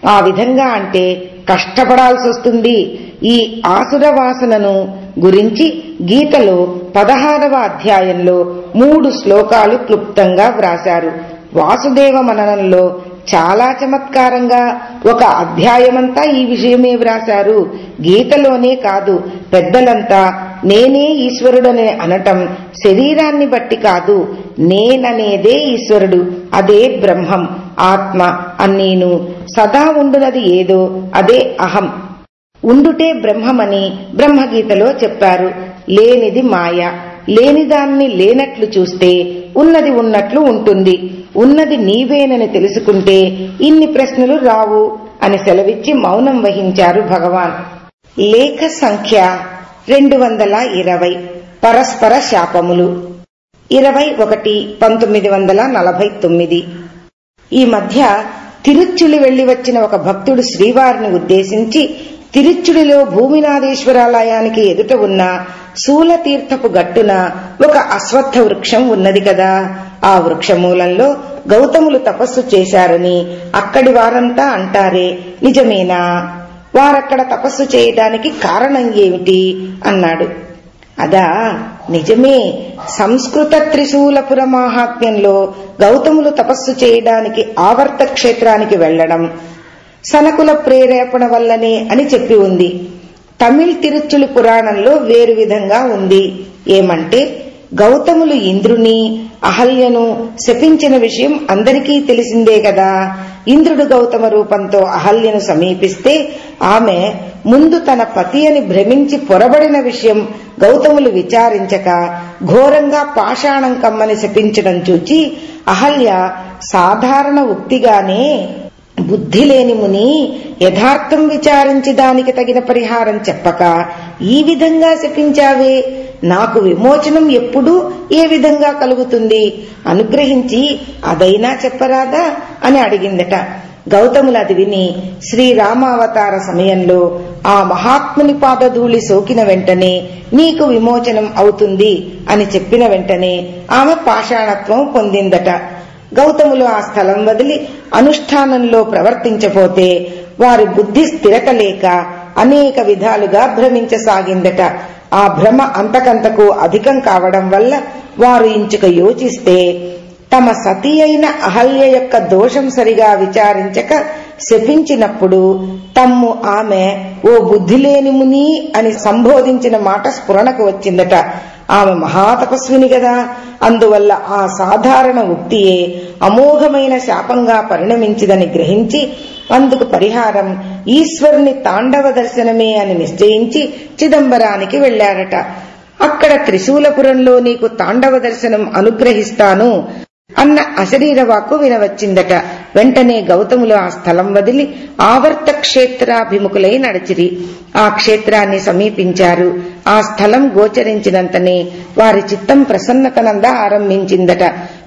ఆ విధంగా అంటే కష్టపడాల్సి వస్తుంది. ఈ ఆసుర వాసనను గురించి గీతలో పదహారవ అధ్యాయంలో మూడు శ్లోకాలు క్లుప్తంగా వ్రాశారు. వాసుదేవ మననంలో చాలా చమత్కారంగా ఒక అధ్యాయమంతా ఈ విషయమే వ్రాశారు. గీతలోనే కాదు పెద్దలంతా నేనే ఈశ్వరుడనే అనటం శరీరాన్ని బట్టి కాదు నేననేదే ఈశ్వరుడు అదే బ్రహ్మం. ఆత్మ అన్నీను సదా ఉండునది ఏదో అదే అహం. ఉండుటే బ్రహ్మమని బ్రహ్మగీతలో చెప్పారు. లేనిది మాయ. లేనిదాన్ని లేనట్లు చూస్తే ఉన్నది ఉన్నట్లు ఉంటుంది. ఉన్నది నీవేనని తెలుసుకుంటే ఇన్ని ప్రశ్నలు రావు అని సెలవిచ్చి మౌనం వహించారు భగవాన్. లేఖ సంఖ్య రెండు వందల ఇరవై. పరస్పర శాపములు. ఇరవై ఒకటి పంతొమ్మిది వందల నలభై తొమ్మిది. ఈ మధ్య తిరుచులి వెళ్ళి వచ్చిన ఒక భక్తుడు శ్రీవారిని ఉద్దేశించి తిరుచుడిలో భూమినాథేశ్వరాలయానికి ఎదుట ఉన్న శూలతీర్థపు గట్టున ఒక అశ్వత్థ వృక్షం ఉన్నది కదా. ఆ వృక్షమూలంలో గౌతములు తపస్సు చేశారని అక్కడి వారంతా అంటారే నిజమేనా? వారక్కడ తపస్సు చేయడానికి కారణం ఏమిటి? అన్నాడు. అదా నిజమే. సంస్కృత త్రిశూలపుర మాహాత్మ్యంలో గౌతములు తపస్సు చేయడానికి ఆవర్త క్షేత్రానికి వెళ్ళడం సనకుల ప్రేరేపణ వల్లనే అని చెప్పి ఉంది. తమిళ్ తిరుచులు పురాణంలో వేరు విధంగా ఉంది. ఏమంటే గౌతములు ఇంద్రుని అహల్యను శపించిన విషయం అందరికీ తెలిసిందే కదా. ఇంద్రుడు గౌతమ రూపంతో అహల్యను సమీపిస్తే ఆమె ముందు తన పతి అని భ్రమించి పొరబడిన విషయం గౌతములు విచారించక ఘోరంగా పాషాణం కమ్మని శపించడం చూచి అహల్య సాధారణ ఉక్తిగానే బుద్ధి లేని ముని యథార్థం విచారించి దానికి తగిన పరిహారం చెప్పక ఈ విధంగా శపించావే? నాకు విమోచనం ఎప్పుడు ఏ విధంగా కలుగుతుంది? అనుగ్రహించి అదైనా చెప్పరాదా? అని అడిగిందట. గౌతములు అది విని శ్రీరామావతార సమయంలో ఆ మహాత్ముని పాదధూళి సోకిన వెంటనే నీకు విమోచనం అవుతుంది అని చెప్పిన వెంటనే ఆమె పాషాణత్వం పొందిందట. గౌతములు ఆ స్థలం వదిలి అనుష్ఠానంలో ప్రవర్తించపోతే వారి బుద్ధి స్థిరత లేక అనేక విధాలుగా భ్రమించసాగిందట. ఆ భ్రమ అంతకంతకు అధికం కావడం వల్ల వారు ఇంచుక యోచిస్తే తమ సతి అయిన అహల్య యొక్క దోషం సరిగా విచారించక శపించినప్పుడు తమ్ము ఆమె ఓ బుద్ధిలేని ముని అని సంబోధించిన మాట స్ఫురణకు వచ్చిందట. ఆమె మహాతపస్విని గదా. అందువల్ల ఆ సాధారణ ఉక్తియే అమోఘమైన శాపంగా పరిణమించిదని గ్రహించి అందుకు పరిహారం ఈశ్వరుని తాండవ దర్శనమే అని నిశ్చయించి చిదంబరానికి వెళ్ళారట అక్కడ త్రిశూలపురంలో నీకు తాండవ దర్శనం అనుగ్రహిస్తాను అన్న అశరీర వాక్కు వినవచ్చిందట. వెంటనే గౌతములు ఆ స్థలం వదిలి ఆవర్త క్షేత్రాభిముఖులై నడిచిరి. ఆ క్షేత్రాన్ని సమీపించారు. ఆ స్థలం గోచరించినంతనే వారి చిత్తం ప్రసన్నతనంద ఆరంభించిందట.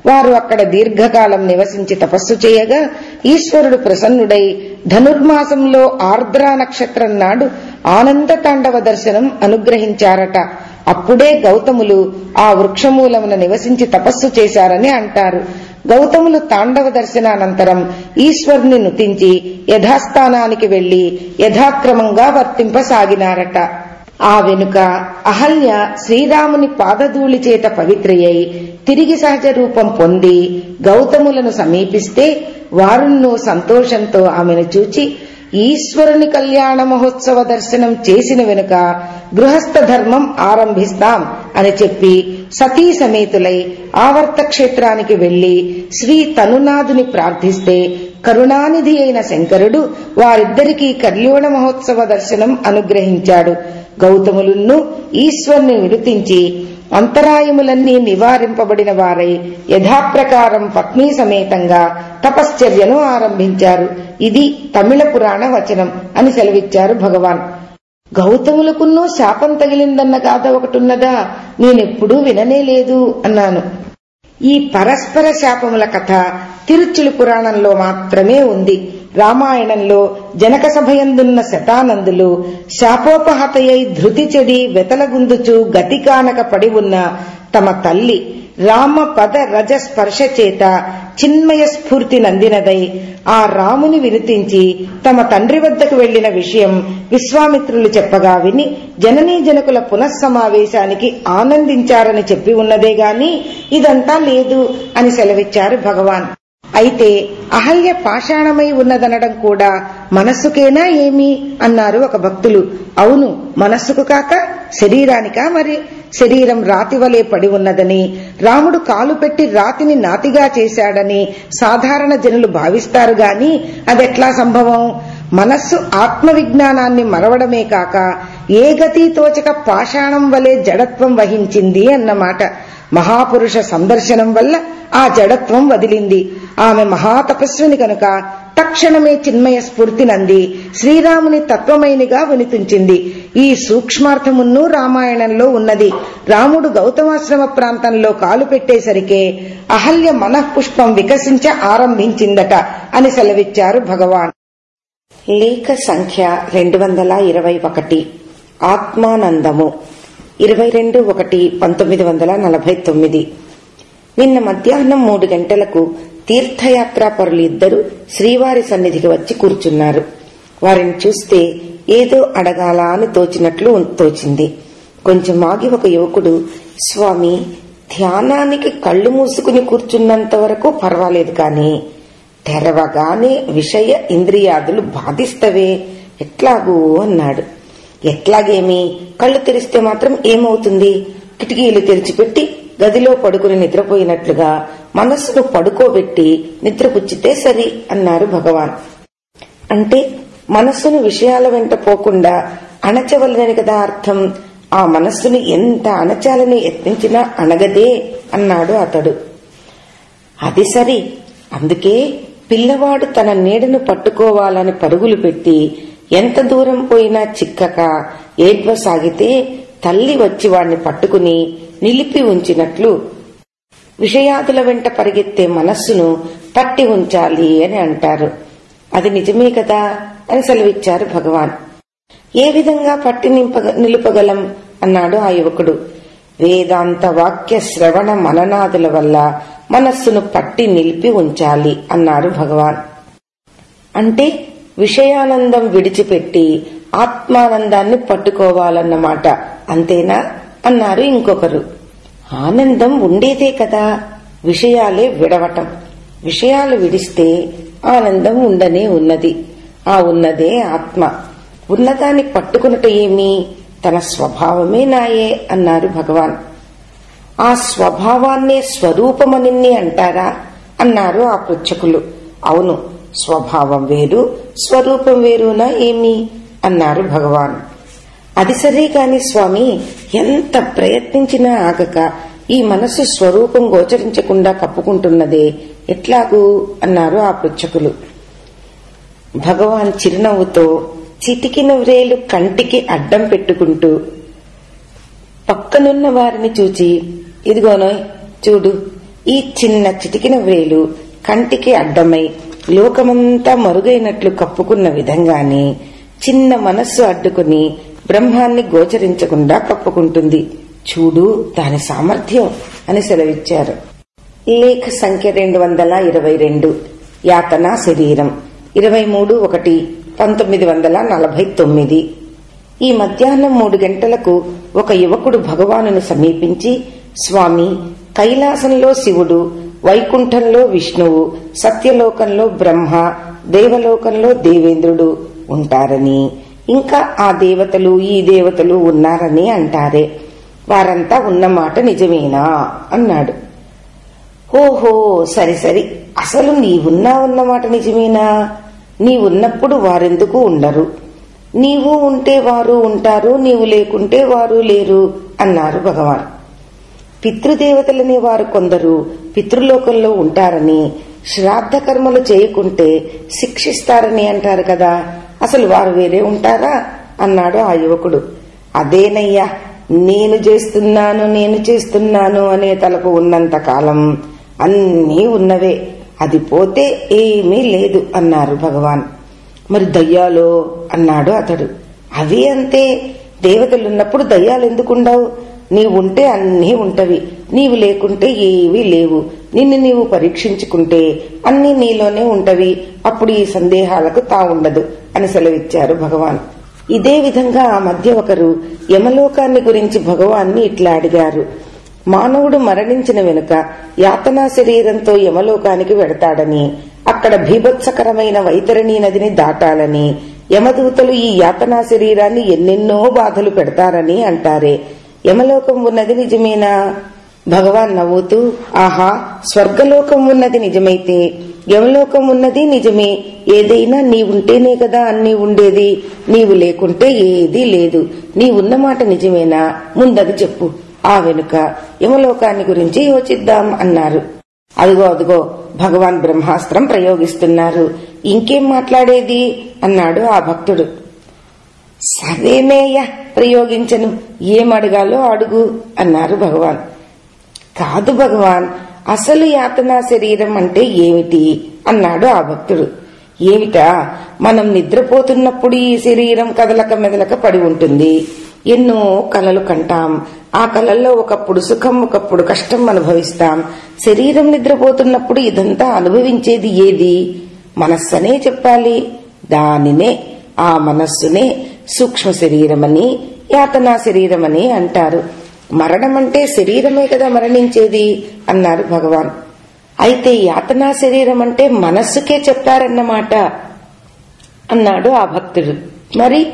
వారు అక్కడ దీర్ఘకాలం నివసించి తపస్సు చేయగా ఈశ్వరుడు ప్రసన్నుడై ధనుర్మాసంలో ఆర్ద్రా నక్షత్రం నాడు ఆనంద తాండవ దర్శనం అనుగ్రహించారట. అప్పుడే గౌతములు ఆ వృక్షమూలమున నివసించి తపస్సు చేశారని అంటారు. గౌతములు తాండవ దర్శనానంతరం ఈశ్వరుని నుతించి యథాస్థానానికి వెళ్ళి యథాక్రమంగా వర్తింపసాగినారట. ఆ వెనుక అహల్య శ్రీరాముని పాదధూళి చేత పవిత్రయ్యై తిరిగి సహజ రూపం పొంది గౌతములను సమీపిస్తే వారున్నో సంతోషంతో ఆమెను చూచి ఈశ్వరుని కళ్యాణ మహోత్సవ దర్శనం చేసిన వెనుక గృహస్థ ధర్మం ఆరంభిస్తాం అని చెప్పి సతీ సమేతులై ఆవర్త క్షేత్రానికి వెళ్ళి శ్రీ తనునాథుని ప్రార్థిస్తే కరుణానిధి అయిన శంకరుడు వారిద్దరికీ కళ్యాణ మహోత్సవ దర్శనం అనుగ్రహించాడు. గౌతములున్ను ఈశ్వరుని విడుతించి అంతరాయములన్నీ నివారింపబడిన వారై యథాప్రకారం పత్ని సమేతంగా తపశ్చర్యను ఆరంభించారు. ఇది తమిళ పురాణ వచనం అని సెలవిచ్చారు భగవాన్. గౌతములకున్నో శాపం తగిలిందన్న గాథ ఒకటున్నదా? నేనెప్పుడూ విననే లేదు అన్నాను. ఈ పరస్పర శాపముల కథ తిరుచులు పురాణంలో మాత్రమే ఉంది. రామాయణంలో జనక సభయందున్న శతానందులు శాపోపహతయై ధృతి చెడి వెతలగుందుచు గతికానక పడి ఉన్న తమ తల్లి రామ పద రజ స్పర్శ చేత చిన్మయ స్ఫూర్తి నందినదై ఆ రాముని విరుతించి తమ తండ్రి వద్దకు వెళ్ళిన విషయం విశ్వామిత్రులు చెప్పగా విని జననీ జనకుల పునఃసమావేశానికి ఆనందించారని చెప్పి ఉన్నదే గాని ఇదంతా లేదు అని సెలవిచ్చారు భగవాన్. అయితే అహల్య పాషాణమై ఉన్నదనడం కూడా మనస్సుకేనా ఏమి? అన్నారు ఒక భక్తులు. అవును మనస్సుకు కాక శరీరానికా మరి? శరీరం రాతివలే పడి ఉన్నదని రాముడు కాలు పెట్టి రాతిని నాతిగా చేశాడని సాధారణ జనులు భావిస్తారు గాని అదెట్లా సంభవం? మనస్సు ఆత్మవిజ్ఞానాన్ని మరవడమే కాక ఏ గతి తోచక పాషాణం వలె జడత్వం వహించింది అన్నమాట. మహాపురుష సందర్శనం వల్ల ఆ జడత్వం వదిలింది. ఆమె మహాతపస్విని కనుక తక్షణమే చిన్మయ స్ఫూర్తినంది శ్రీరాముని తత్వమైనిగా వినిపించింది. ఈ సూక్ష్మార్థమును రామాయణంలో ఉన్నది. రాముడు గౌతమాశ్రమ ప్రాంతంలో కాలు పెట్టేసరికే అహల్య మనఃపుష్పం వికసించ ఆరంభించిందట అని సెలవిచ్చారు భగవాన్. లేఖ సంఖ్య రెండు వందల ఇరవై ఒకటి. ఆత్మానందము. ఇరవై రెండు ఒకటి పంతొమ్మిది వందల నలభై తొమ్మిది. నిన్న మధ్యాహ్నం మూడు గంటలకు తీర్థయాత్రా పరులు ఇద్దరు శ్రీవారి సన్నిధికి వచ్చి కూర్చున్నారు. వారిని చూస్తే ఏదో అడగాల అని తోచినట్లు తోచింది. కొంచెం ఆగి ఒక యువకుడు స్వామి ధ్యానానికి కళ్ళు మూసుకుని కూర్చున్నంత వరకు పర్వాలేదు కాని తెరవగానే విషయ ఇంద్రియాదులు బాధిస్తవే ఎట్లాగూ అన్నాడు. ఎట్లాగేమి? కళ్ళు తెరిస్తే మాత్రం ఏమవుతుంది? కిటికీలు తెరిచిపెట్టి గదిలో పడుకుని నిద్రపోయినట్లుగా మనస్సును పడుకోబెట్టి నిద్రపుచ్చితే సరి అన్నారు భగవాన్. అంటే మనస్సును విషయాల వెంట పోకుండా అణచవలనని కదా అర్థం? ఆ మనస్సును ఎంత అణచాలని యత్నించినా అణగదే అన్నాడు అతడు. అది సరి. అందుకే పిల్లవాడు తన నీడను పట్టుకోవాలని పరుగులు పెట్టి ఎంత దూరం పోయినా చిక్కక ఏడ్వసాగితే తల్లి వచ్చి వాణ్ణి పట్టుకుని నిలిపి ఉంచినట్లు విషయాదుల వెంట పరిగెత్తే మనస్సును పట్టి ఉంచాలి అని అంటారు. అది నిజమే కదా అని సెలవిచ్చారు భగవాన్. ఏ విధంగా పట్టి నింపగ నిలుపగలం అన్నాడు ఆ యువకుడు. వేదాంత వాక్య శ్రవణ మననాదుల వల్ల మనస్సును పట్టి నిలిపి ఉంచాలి అన్నారు భగవాన్. అంటే విషయానందం విడిచిపెట్టి ఆత్మానందాన్ని పట్టుకోవాలన్నమాట. అంతేనా? అన్నారు ఇంకొకరు. ఆనందం ఉండేదే కదా. విషయాలే విడవటం. విషయాలు విడిస్తే ఆనందం ఉండనే ఉన్నది. ఆ ఉన్నదే ఆత్మ. ఉన్నదాన్ని పట్టుకున్నట ఏమి? తన స్వభావమే నాయే అన్నారు భగవాన్. ఆ స్వభావాన్నే స్వరూపమనిన్ని అంటారా? అన్నారు ఆ పృచ్ఛకులు. అవును స్వభావం వేరు స్వరూపం వేరునా ఏమి? అన్నారు భగవాన్. అది సరే కాని స్వామి ఎంత ప్రయత్నించినా ఆగక ఈ మనస్సు స్వరూపం గోచరించకుండా కప్పుకుంటున్నదే ఎట్లాగూ? అన్నారు ఆ పృచ్ఛకులు. భగవాన్ చిరునవ్వుతో చిటికిన వ్రేలు కంటికి అడ్డం పెట్టుకుంటూ పక్కనున్న వారిని చూచి ఇదిగోనోయ్ చూడు ఈ చిన్న చిటికిన వ్రేలు కంటికి అడ్డమై లోకమంతా మరుగైనట్లు కప్పుకున్న విధంగానే చిన్న మనస్సు అడ్డుకుని బ్రహ్మాన్ని గోచరించకుండా కప్పుకుంటుంది. చూడు దాని సామర్థ్యం అని సెలవిచ్చారు. లేఖ సంఖ్య రెండు వందల ఇరవై రెండు. యాతన శరీరం. ఇరవై మూడు ఒకటి పంతొమ్మిది వందల నలభై తొమ్మిది. ఈ మధ్యాహ్నం మూడు గంటలకు ఒక యువకుడు భగవానును సమీపించి స్వామి కైలాసంలో శివుడు వైకుంఠంలో విష్ణువు సత్యలోకంలో బ్రహ్మ దేవలోకంలో దేవేంద్రుడు ఉంటారని. ఇంకా ఆ దేవతలు ఈ దేవతలు ఉన్నారని అంటారే. వారంతా ఉన్నమాట నిజమేనా? అన్నాడు. ఓహో సరి సరి. అసలు నీవున్నా ఉన్నమాట నిజమేనా? నీవున్నప్పుడు వారెందుకు ఉండరు. నీవు ఉంటే వారు ఉంటారు నీవు లేకుంటే వారు లేరు అన్నారు భగవాన్. పితృదేవతలనే వారు కొందరు పితృలోకంలో ఉంటారని శ్రాద్ధ కర్మలు చేయకుంటే శిక్షిస్తారని అంటారు కదా. అసలు వారు వేరే ఉంటారా? అన్నాడు ఆ యువకుడు. అదేనయ్యా నేను చేస్తున్నాను నేను చేస్తున్నాను అనే తలకు ఉన్నంత కాలం అన్నీ ఉన్నవే. అది పోతే ఏమీ లేదు అన్నారు భగవాన్. మరి దయ్యాలో? అన్నాడు అతడు. అవి అంతే. దేవతలున్నప్పుడు దయ్యాలు ఎందుకుండవు? నీవుంటే అన్నీ ఉంటవి నీవు లేకుంటే ఏవీ లేవు. నిన్ను నీవు పరీక్షించుకుంటే అన్నీ నీలోనే ఉంటవి. అప్పుడు ఈ సందేహాలకు తావుండదు అని సెలవిచ్చారు భగవాన్. ఇదే విధంగా ఆ మధ్య ఒకరు యమలోకాన్ని గురించి భగవాన్ని ఇట్లా అడిగారు. మానవుడు మరణించిన వెనుక యాతనా శరీరంతో యమలోకానికి వెడతాడని అక్కడ భీభత్సకరమైన వైతరణీ నదిని దాటాలని యమదూతలు ఈ యాతనా శరీరాన్ని ఎన్నెన్నో బాధలు పెడతారని అంటారే. యమలోకం ఉన్నది నిజమేనా? భగవాన్ నవ్వుతూ ఆహా స్వర్గలోకం ఉన్నది నిజమైతే యమలోకం ఉన్నది నిజమే. ఏదైనా నీవుంటేనే కదా అన్నీ ఉండేది. నీవు లేకుంటే ఏదీ లేదు. నీవున్న మాట నిజమేనా? ముందది చెప్పు. ఆ వెనుక యమలోకాన్ని గురించి యోచిద్దాం అన్నారు. అదిగో అదిగో భగవాన్ బ్రహ్మాస్త్రం ప్రయోగిస్తున్నారు. ఇంకేం మాట్లాడేది? అన్నాడు ఆ భక్తుడు. సరేనేయ్య ప్రయోగించను. ఏమడగాలో అడుగు అన్నారు భగవాన్. కాదు భగవాన్ అసలు యాతనా శరీరం అంటే ఏమిటి? అన్నాడు ఆ భక్తుడు. ఏమిటా? మనం నిద్రపోతున్నప్పుడు ఈ శరీరం కదలక మెదలక పడి ఉంటుంది. ఎన్నో కలలు కంటాం. ఆ కలల్లో ఒకప్పుడు సుఖం ఒకప్పుడు కష్టం అనుభవిస్తాం. శరీరం నిద్రపోతున్నప్పుడు ఇదంతా అనుభవించేది ఏది? మనస్సనే చెప్పాలి. దానినే ఆ మనస్సునే సూక్ష్మ శరీరమని యాతనా శరీరమని అంటారు. మరణం అంటే శరీరమే కదా మరణించేది అన్నారు భగవాన్. అయితే యాతనా శరీరం అంటే మనస్సుకే చెప్తారన్నమాట అన్నాడు ఆ భక్తుడు. మరి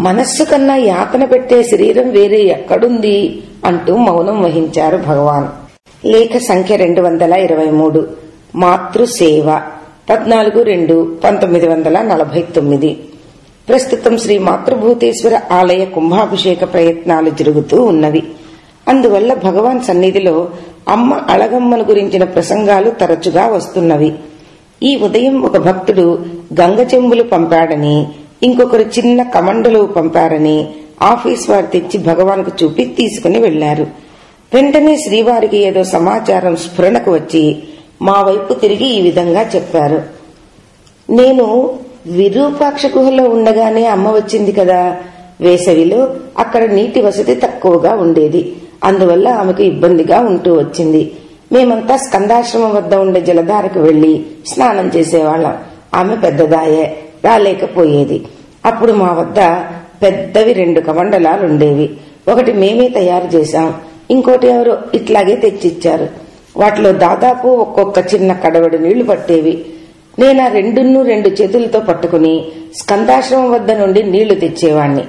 మనస్సు కన్నా యాతన పెట్టే శరీరం వేరే ఎక్కడుంది అంటూ మౌనం వహించారు భగవాన్. లేఖ సంఖ్య రెండు వందల ఇరవై మూడు. మాతృసేవ. పద్నాలుగు రెండు పంతొమ్మిది వందల నలభై తొమ్మిది. ప్రస్తుతం శ్రీ మాతృభూతేశ్వర ఆలయ కుంభాభిషేక ప్రయత్నాలు జరుగుతూ ఉన్నవి. అందువల్ల భగవాన్ సన్నిధిలో అమ్మ అళగమ్మను గురించిన ప్రసంగాలు తరచుగా వస్తున్నవి. ఈ ఉదయం ఒక భక్తుడు గంగ చెంబులు పంపాడని ఇంకొకరు చిన్న కమండలు పంపారని ఆఫీస్ వారు తెచ్చి భగవాన్కు చూపి తీసుకుని వెళ్ళారు వెంటనే శ్రీవారికి ఏదో సమాచారం స్ఫురణకు వచ్చి మా వైపు తిరిగి ఈ విధంగా చెప్పారు. నేను విరూపాక్ష గుహలో ఉండగానే అమ్మ వచ్చింది కదా. వేసవిలో అక్కడ నీటి వసతి తక్కువగా ఉండేది. అందువల్ల ఆమెకు ఇబ్బందిగా ఉంటూ వచ్చింది. మేమంతా స్కందాశ్రమం వద్ద ఉండే జలధారకు వెళ్ళి స్నానం చేసేవాళ్ళం. ఆమె పెద్దదాయే రాలేకపోయేది. అప్పుడు మా వద్ద పెద్దవి రెండు కమండలాలుండేవి ఒకటి మేమే తయారు చేశాం. ఇంకోటి ఎవరో ఇట్లాగే తెచ్చిచ్చారు. వాటిలో దాదాపు ఒక్కొక్క చిన్న కడవడి నీళ్ళు పట్టేవి. నేను రెండున్ను రెండు చేతులతో పట్టుకుని స్కందాశ్రమం వద్ద నుండి నీళ్ళు తెచ్చేవాణ్ణి.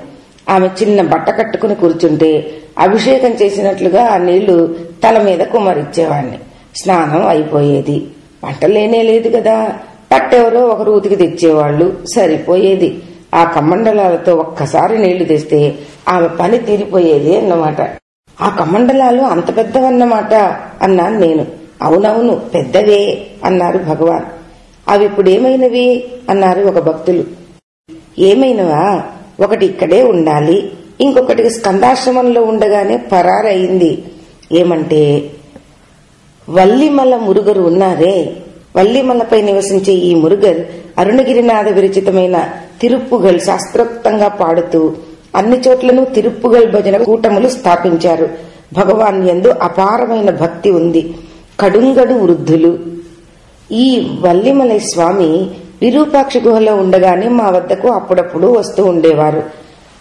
ఆమె చిన్న బట్ట కట్టుకుని కూర్చుంటే అభిషేకం చేసినట్లుగా ఆ నీళ్ళు తల మీద కుమరిచ్చేవాణ్ణి స్నానం అయిపోయేది. వంట లేనే లేదు కదా. పట్టెవరో ఒకరు ఉతికి తెచ్చేవాళ్ళు సరిపోయేది. ఆ కమండలాలతో ఒక్కసారి నీళ్ళు తెస్తే ఆమె పని తీరిపోయేది అన్నమాట. ఆ కమండలాలు అంత పెద్దవన్నమాట అన్నాను నేను. అవునవును పెద్దవే అన్నారు భగవాన్. అవి ఇప్పుడేమైనవి అన్నారు ఒక భక్తులు. ఏమైనవా? ఒకటి ఇక్కడే ఉండాలి ఇంకొకటి స్కందాశ్రమంలో ఉండగానే పరారయింది ఏమంటే వల్లిమల మురుగరు ఉన్నారే? వల్లిమలపై నివసించే ఈ మురుగర్ అరుణగిరినాథ విరచితమైన తిరుప్పుగల్ శాస్త్రోక్తంగా పాడుతూ అన్ని చోట్లను తిరుప్పుగల్ భజన కూటములు స్థాపించారు. భగవాన్ ఎందు అపారమైన భక్తి ఉంది. కడుంగడు వృద్ధులు ఈ వల్లిమలై స్వామి విరూపాక్ష గుహలో ఉండగానే మా వద్దకు అప్పుడప్పుడు వస్తూ ఉండేవారు.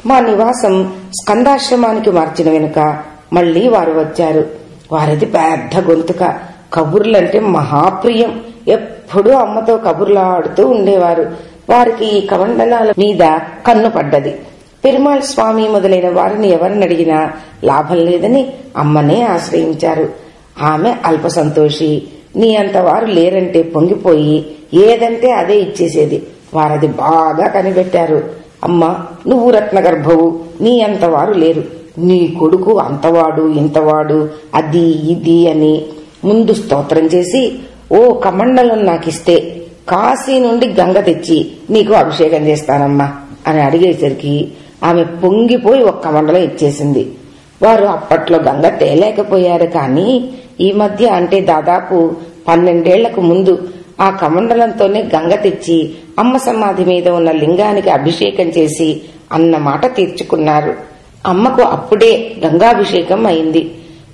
మా నివాసం స్కందాశ్రమానికి మార్చిన వెనుక మళ్ళీ వారు వచ్చారు. వారిది పెద్ద గొంతుక. కబుర్లంటే మహాప్రియం. ఎప్పుడూ అమ్మతో కబుర్లాడుతూ ఉండేవారు. వారికి ఈ కమండలాల మీద కన్ను పడ్డది. పెరుమాళ్ స్వామి మొదలైన వారిని ఎవరిని అడిగినా లాభం లేదని అమ్మనే ఆశ్రయించారు. ఆమె అల్ప సంతోషి. నీ అంత వారు లేరంటే పొంగిపోయి ఏదంటే అదే ఇచ్చేసేది. వారది బాగా కనిపెట్టారు. అమ్మా నువ్వు రత్నగర్భవు నీ అంత వారు లేరు. నీ కొడుకు అంతవాడు ఇంతవాడు అది ఇది అని ముందు స్తోత్రం చేసి ఓ కమండలం నాకిస్తే కాశీ నుండి గంగ తెచ్చి నీకు అభిషేకం చేస్తానమ్మా అని అడిగేసరికి ఆమె పొంగిపోయి ఒక కమండలం ఇచ్చేసింది. వారు అప్పట్లో గంగ తేలేకపోయారు కానీ ఈ మధ్య అంటే దాదాపు పన్నెండేళ్ళకు ముందు ఆ కమండలంతోనే గంగ తెచ్చి అమ్మ సమాధి మీద ఉన్న లింగానికి అభిషేకం చేసి అన్న మాట తీర్చుకున్నారు. అమ్మకు అప్పుడే గంగాభిషేకం అయింది.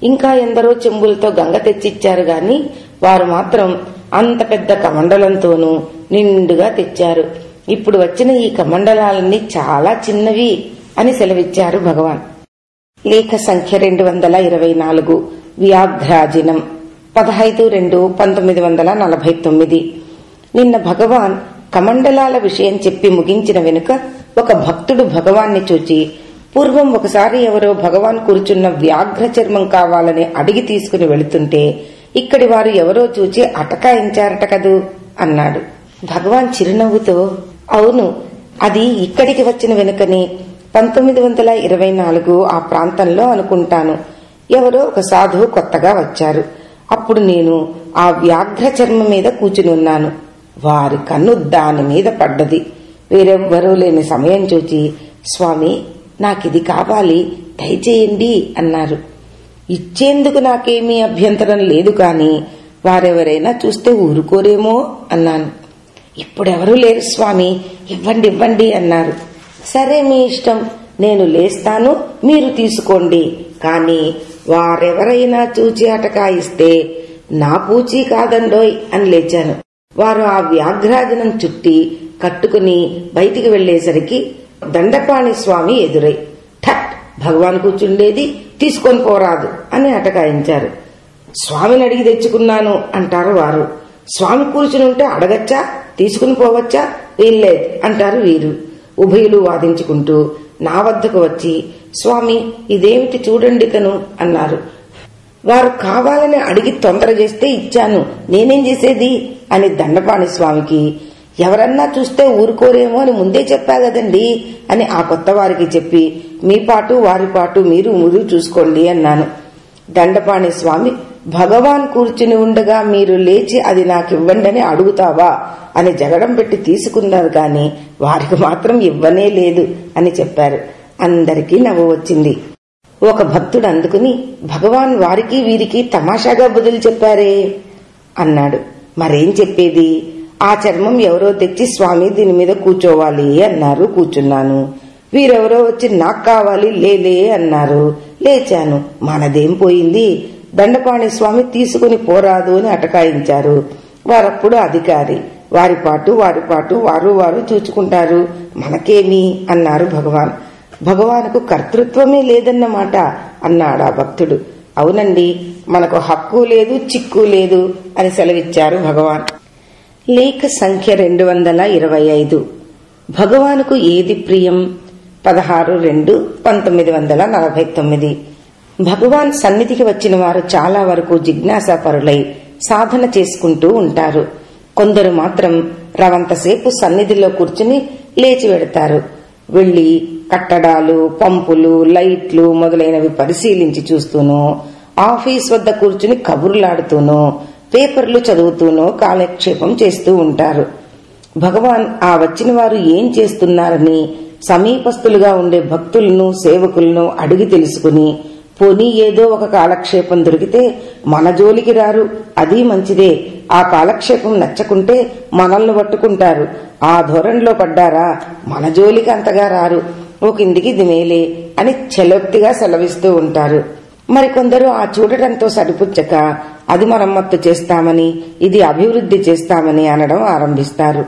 ఇంకా ఎందరో చెంబులతో గంగ తెచ్చిచ్చారు గాని వారు మాత్రం అంత పెద్ద కమండలంతోనూ నిండుగా తెచ్చారు. ఇప్పుడు వచ్చిన ఈ కమండలాలన్నీ చాలా చిన్నవి అని సెలవిచ్చారు భగవాన్. లేఖ సంఖ్య రెండు వందల ఇరవై నాలుగు. వ్యాఘ్రాజినం పదహైదు రెండు పంతొమ్మిది వందల నలభై తొమ్మిది. నిన్న భగవాన్ కమండలాల విషయం చెప్పి ముగించిన వెనుక ఒక భక్తుడు భగవాన్ని చూచి పూర్వం ఒకసారి ఎవరో భగవాన్ కూర్చున్న వ్యాఘ్ర చర్మం కావాలని అడిగి తీసుకుని వెళుతుంటే ఇక్కడి వారు ఎవరో చూచి అటకాయించారట కదూ అన్నాడు. భగవాన్ చిరునవ్వుతో అవును అది ఇక్కడికి వచ్చిన వెనుకని. పంతొమ్మిది వందల ఇరవై నాలుగు ఆ ప్రాంతంలో అనుకుంటాను. ఎవరో ఒక సాధువు కొత్తగా వచ్చారు. అప్పుడు నేను ఆ వ్యాఘ్ర చర్మ మీద కూచుని ఉన్నాను. వారి కన్ను దాని మీద పడ్డది. వేరెవ్వరూ లేని సమయం చూచి స్వామి నాకిది కావాలి దయచేయండి అన్నారు. ఇచ్చేందుకు నాకేమీ అభ్యంతరం లేదు కాని వారెవరైనా చూస్తే ఊరుకోరేమో అన్నాను. ఇప్పుడెవరూ లేరు స్వామి ఇవ్వండి ఇవ్వండి అన్నారు. సరే మీ ఇష్టం నేను లేస్తాను మీరు తీసుకోండి. కాని వారెవరైనా చూచి అటకాయిస్తే నా పూచీ కాదండోయ్ అని లేచాను. వారు ఆ వ్యాఘ్రాజనం చుట్టి కట్టుకుని బయటికి వెళ్ళేసరికి దండపాణి స్వామి ఎదురై ఠట్ భగవాన్ కూర్చుండేది తీసుకొని పోరాదు అని అటకాయించారు. స్వామిని అడిగి తెచ్చుకున్నాను అంటారు వారు. స్వామి కూర్చుని ఉంటే అడగచ్చా? తీసుకుని పోవచ్చా? వీల్లేదు అంటారు వీరు. ఉభయులు వాదించుకుంటూ నా వద్దకు వచ్చి స్వామి ఇదేమిటి చూడండి తను అన్నారు. వారు కావాలని అడిగి తొందర చేస్తే ఇచ్చాను. నేనేం చేసేది? అని దండపాణి స్వామికి ఎవరన్నా చూస్తే ఊరుకోరేమో అని ముందే చెప్పా కదండి అని ఆ కొత్త వారికి చెప్పి మీ పాటు వారి పాటు మీరు మురు చూసుకోండి అన్నాను. దండపాణి స్వామి భగవాన్ కూర్చుని ఉండగా మీరు లేచి అది నాకివ్వండి అని అడుగుతావా? అని జగడం పెట్టి తీసుకున్నారు గాని వారికి మాత్రం ఇవ్వనే లేదు అని చెప్పారు. అందరికీ నవ్వు వచ్చింది. ఒక భక్తుడు అందుకుని భగవాన్ వారికి వీరికి తమాషాగా బదులు చెప్పారే? అన్నాడు. మరేం చెప్పేది? ఆ చర్మం ఎవరో తెచ్చి స్వామి దీని మీద కూర్చోవాలి అన్నారు కూర్చున్నాను. వీరెవరో వచ్చి నాకు కావాలి లేలే అన్నారు. లేచాను. మనదేం పోయింది? దండపాణి స్వామి తీసుకుని పోరాదు అని అటకాయించారు. వారప్పుడు అధికారి వారి పాటు వారి పాటు వారు వారు చూచుకుంటారు. మనకేమి? అన్నారు భగవాన్. భగవానుకు కర్తృత్వమే లేదన్నమాట అన్నాడు ఆ భక్తుడు. అవునండి మనకు హక్కు లేదు చిక్కు లేదు అని సెలవిచ్చారు భగవాన్. లేఖ సంఖ్య రెండు వందల ఇరవై ఐదు. భగవానుకు ఏది ప్రియం? పదహారు రెండు పంతొమ్మిది వందల నలభై తొమ్మిది. భగవాన్ సన్నిధికి వచ్చిన వారు చాలా వరకు జిజ్ఞాసాపరులై సాధన చేసుకుంటూ ఉంటారు. కొందరు మాత్రం రవంతసేపు సన్నిధిలో కూర్చుని లేచి వెడతారు. వెళ్ళి కట్టడాలు పంపులు లైట్లు మొదలైనవి పరిశీలించి చూస్తూనూ ఆఫీస్ వద్ద కూర్చుని కబుర్లాడుతూనూ పేపర్లు చదువుతూనో కాలక్షేపం చేస్తూ ఉంటారు. భగవాన్ ఆ వచ్చిన వారు ఏం చేస్తున్నారని సమీపస్తులుగా ఉండే భక్తులను సేవకులను అడిగి తెలుసుకుని పోనీ ఏదో ఒక కాలక్షేపం దొరికితే మన జోలికి రారు. అది మంచిదే. ఆ కాలక్షేపం నచ్చకుంటే మనల్ని పట్టుకుంటారు. ఆ ధోరణిలో పడ్డారా? మన జోలికి అంతగా రారు. ఓ కిందికి దిమేలే అని చెలొక్తిగా సెలవిస్తూ ఉంటారు. మరికొందరు ఆ చూడటంతో సరిపుచ్చక అది మరమ్మత్తు చేస్తామని ఇది అభివృద్ధి చేస్తామని అనడం ఆరంభిస్తారు.